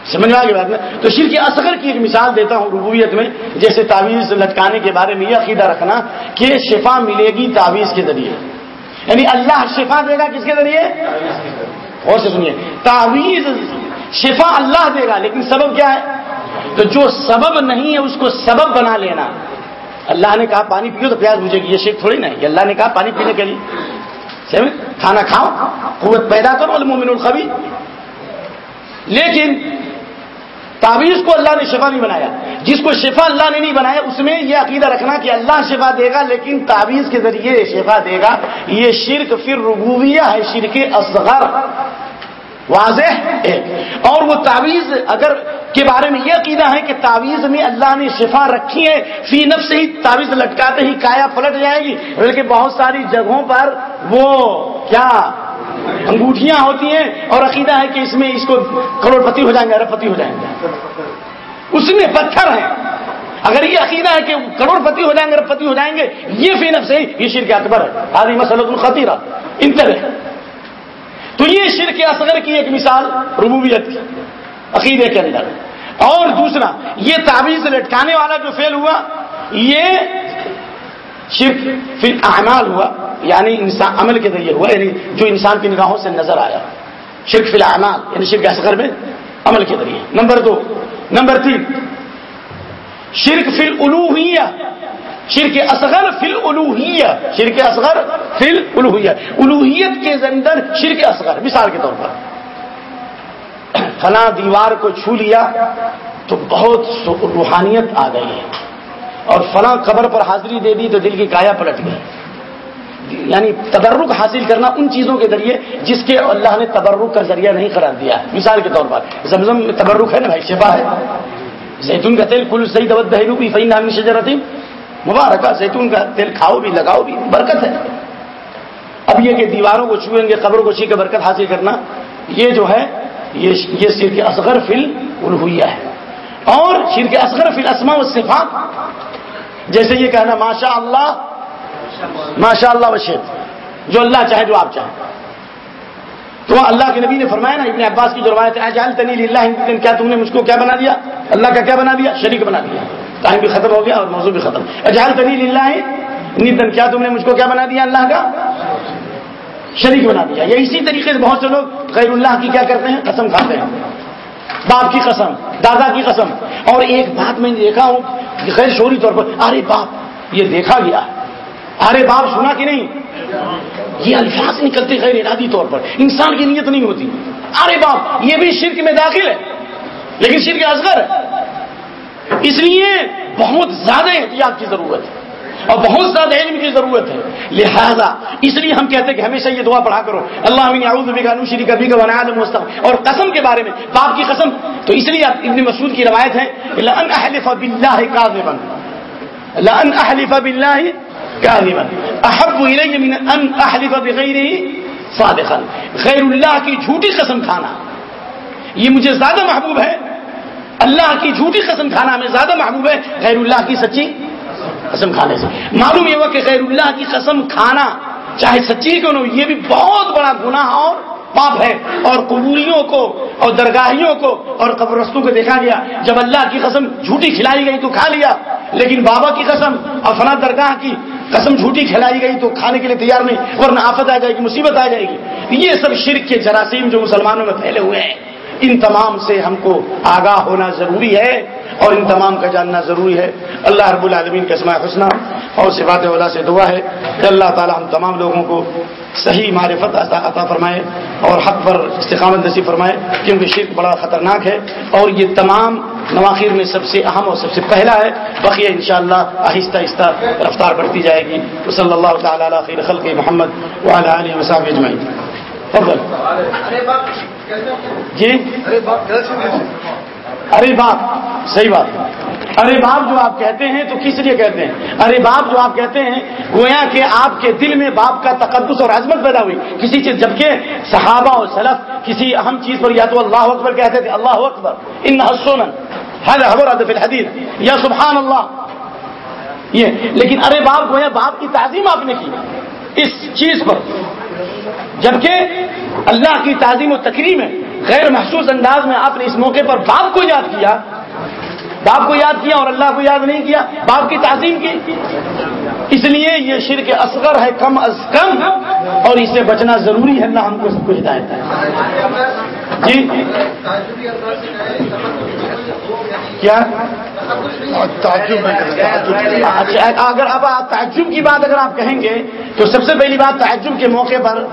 سمجھ میں آگے بات میں تو شرک اصغر کی ایک مثال دیتا ہوں ربویت میں، جیسے تعویذ لٹکانے کے بارے میں یہ عقیدہ رکھنا کہ شفا ملے گی تعویذ کے ذریعے۔ یعنی اللہ شفا دے گا کس کے ذریعے؟ اور سے سنیے۔ تعویذ شفا اللہ دے گا، لیکن سبب کیا ہے؟ تو جو سبب نہیں ہے، اس کو سبب بنا لینا۔ اللہ نے کہا، پانی پیو تو پیاز بجھے گی، یہ شیخ تھوڑی نہیں اللہ نے کہا، پانی پینے کے لیے۔ کھانا کھاؤ، قوت پیدا کرو المومن الخبی لیکن تعویذ کو اللہ نے شفا نہیں بنایا۔ جس کو شفا اللہ نے نہیں بنایا، اس میں یہ عقیدہ رکھنا کہ اللہ شفا دے گا، لیکن تعویذ کے ذریعے شفا دے گا۔ یہ شرک پھر ربوبیہ ہے، شرک اصغر۔ واضح؟ اور وہ تعویذ اگر کے بارے میں یہ عقیدہ ہے کہ تعویذ میں اللہ نے شفا رکھی ہے، فی نف سے ہی تعویذ لٹکاتے ہی کایا پلٹ جائے گی۔ بلکہ بہت ساری جگہوں پر وہ کیا انگوٹھیاں ہوتی ہیں اور عقیدہ ہے کہ اس میں اس کو کروڑ پتی ہو جائیں گے، ارب پتی ہو جائیں گے۔ اس میں پتھر ہے اگر یہ عقیدہ ہے کہ کروڑ پتی ہو جائیں گے، ارب پتی ہو جائیں گے، یہ فی نف سے یہ شرک اکبر ہے۔ آدمی مسلط الخطیرہ انتر تو یہ شرک اصغر کی ایک مثال ربوبیت کی، عقیدے کے اندر۔ اور دوسرا، یہ تعویذ لٹکانے والا جو فیل ہوا، یہ شرک فی اعمال ہوا یعنی انسان عمل کے ذریعے ہوا یعنی جو انسان کی نگاہوں سے نظر آیا۔ شرک فی الاعمال یعنی شرک اصغر میں عمل کے ذریعے۔ نمبر دو۔ نمبر تین۔ شرک فی الوحیہ شرک اصغر فل الوحیہ شرک اصغر فل الوحیہ الوحیت کے اندر شرک اصغر، مثال کے طور پر۔ فلاں دیوار کو چھو لیا تو بہت روحانیت آ گئی ہے۔ اور فلاں قبر پر حاضری دے دی تو دل کی کایا پلٹ گئی۔ یعنی تبرک حاصل کرنا ان چیزوں کے ذریعے جس کے اللہ نے تبرک کا ذریعہ نہیں قرار دیا۔ ہے مثال کے طور پر، زمزم میں تبرک ہے نا بھائی؟ شفا ہے۔ زیتون کا تیل کل صحیح دبت دہلو بھی فی نام شجرتی۔ مبارک زیتون کا تیل کھاؤ بھی، لگاؤ بھی، برکت ہے۔ اب یہ کہ دیواروں کو چھوئیں گے، قبروں کو چھو کے برکت حاصل کرنا، یہ جو ہے، یہ صرف اصغر فل الہویہ ہے۔ اور شرک اصغر فل اسما و صفات جیسے یہ کہنا ماشاء اللہ ماشاء اللہ وشید جو اللہ چاہے جو آپ چاہیں۔ تو اللہ کے نبی نے فرمایا نا، ابن عباس کی جو روایت ہے جال تنیل اللہ کیا تم نے مجھ کو کیا بنا دیا؟ اللہ کا کیا بنا دیا؟ شریک بنا دیا۔ ٹائم بھی ختم ہو گیا اور موضوع بھی ختم۔ اجہل تنیل اللہ نیتن کیا تم نے مجھ کو کیا بنا دیا اللہ کا؟ شریک بنا دیا۔ یا اسی طریقے سے بہت سے لوگ غیر اللہ کی کیا کرتے ہیں؟ قسم کھاتے ہیں۔ باپ کی قسم، دادا کی قسم۔ اور ایک بات میں دیکھا ہوں، غیر شوری طور پر، ارے باپ، یہ دیکھا گیا۔ ارے باپ، سنا کہ نہیں؟ یہ الفاظ نکلتے غیر ارادی طور پر۔ انسان کی نیت نہیں ہوتی۔ ارے باپ، یہ بھی شرک میں داخل ہے، لیکن شرک اصغر ہے۔ اس لیے بہت زیادہ احتیاط کی ضرورت ہے۔ اور بہت زیادہ علم کی ضرورت ہے۔ لہذا اس لیے ہم کہتے ہیں کہ ہمیشہ یہ دعا پڑھا کرو۔ اللہ شری کبھی کا بنا مستق اور قسم کے بارے میں، باپ کی قسم۔ تو اس لیے ابن مسعود کی روایت ہے لن احلف باللہ کاذبا لن احلف باللہ کاذبا احب الی من ان احلف بغیره صادقا۔ غیر اللہ کی جھوٹی قسم کھانا۔ یہ مجھے زیادہ محبوب ہے۔ اللہ کی جھوٹی قسم کھانا ہمیں زیادہ محبوب ہے۔ غیر اللہ کی سچی قسم کھانے سے معلوم یہ ہوا کہ غیر اللہ کی قسم کھانا چاہے سچی کیوں نہ یہ بھی بہت بڑا گناہ اور پاپ ہے۔ اور قبوریوں کو اور درگاہیوں کو اور قبرستوں کو دیکھا گیا۔ جب اللہ کی قسم جھوٹی کھلائی گئی تو کھا لیا۔ لیکن بابا کی قسم اور فنا درگاہ کی قسم جھوٹی کھلائی گئی تو کھانے کے لیے تیار نہیں، ورنہ آفت آ جائے گی، مصیبت آ جائے گی۔ یہ سب شرک کے جراثیم جو مسلمانوں میں پھیلے ہوئے ہیں۔ ان تمام سے ہم کو آگاہ ہونا ضروری ہے اور ان تمام کا جاننا ضروری ہے۔ اللہ رب العالمین کے اسماء حسنہ اور صفات اللہ سے دعا ہے کہ اللہ تعالی ہم تمام لوگوں کو صحیح معرفت عطا فرمائے اور حق پر استقامت نصیب فرمائے کیونکہ شرک بڑا خطرناک ہے۔ اور یہ تمام نواخیر میں سب سے اہم اور سب سے پہلا ہے۔ بقیہ انشاءاللہ آہستہ آہستہ رفتار بڑھتی جائے گی۔ تو صلی اللہ تعالیٰ خیر خلق محمد وعلیٰ علیہ وسلم اجمعین۔ تفضل۔ جی؟ ارے باپ صحیح بات۔ ارے باپ جو آپ کہتے ہیں تو کس لیے کہتے ہیں؟ ارے باپ جو آپ کہتے ہیں گویا کہ آپ کے دل میں باپ کا تقدس اور عظمت پیدا ہوئی۔ کسی چیز جبکہ صحابہ اور سلف کسی اہم چیز پر یا تو اللہ اکبر کہتے تھے اللہ اکبر۔ ان حسن حضر الحدیث یا سبحان اللہ۔ یہ لیکن ارے باپ گویا باپ کی تعظیم آپ نے کی۔ اس چیز پر۔ جبکہ اللہ کی تعظیم و تقریم ہے، غیر محسوس انداز میں آپ نے اس موقع پر باپ کو یاد کیا۔ باپ کو یاد کیا اور اللہ کو یاد نہیں کیا، باپ کی تعظیم کی۔ اس لیے یہ شرک اصغر ہے، کم از کم، اور اس سے بچنا ضروری ہے، اللہ ہم کو سب کچھ ہدایت ہے جی۔ کیا؟ اچھا اگر اب تعجب کی بات اگر آپ کہیں گے تو سب سے پہلی بات تعجب کے موقع پر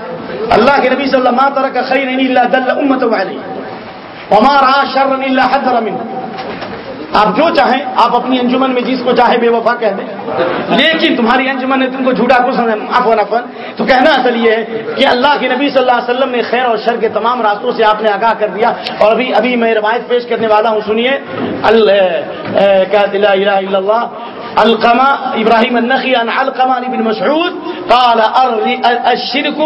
اللہ کے نبی صلی اللہ علیہ کا خیر اللہ دل امت والی ہمارا شر اللہ حضر منه. آپ جو چاہیں، آپ اپنی انجمن میں جس کو چاہے بے وفا کہہ دیں۔ لیکن تمہاری انجمن نے تم کو جھوٹا کو افن افن تو کہنا اصل یہ ہے کہ اللہ کے نبی صلی اللہ علیہ وسلم نے خیر اور شر کے تمام راستوں سے آپ نے آگاہ کر دیا۔ اور ابھی ابھی میں روایت پیش کرنے والا ہوں، سنیے۔ اللہ۔ القما ابراہیم النخی عن القما بن مسعود قال الشرك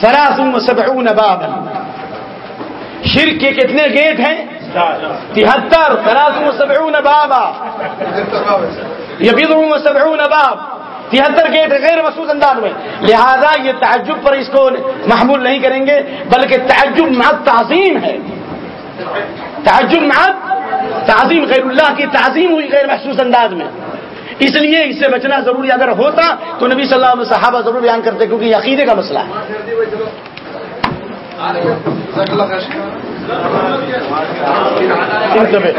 ثلاث وسبعون بابا۔ شرک کے کتنے گیٹ ہیں؟ تہتر ثلاث وسبعون بابا. یبیض وسبعون باب. تہتر گیٹ غیر مسعود انداز میں. لہذا یہ تعجب پر اس کو محمول نہیں کریں گے، بلکہ تعجب مت تعظیم ہے. تعجب مت تعظیم غیر اللہ کی تعظیم ہوئی غیر محسوس انداز میں. اس لیے اس سے بچنا ضروری اگر ہوتا تو نبی صلی اللہ علیہ وسلم صحابہ ضرور بیان کرتے، کیونکہ یہ عقیدے کا مسئلہ ہے. انتبه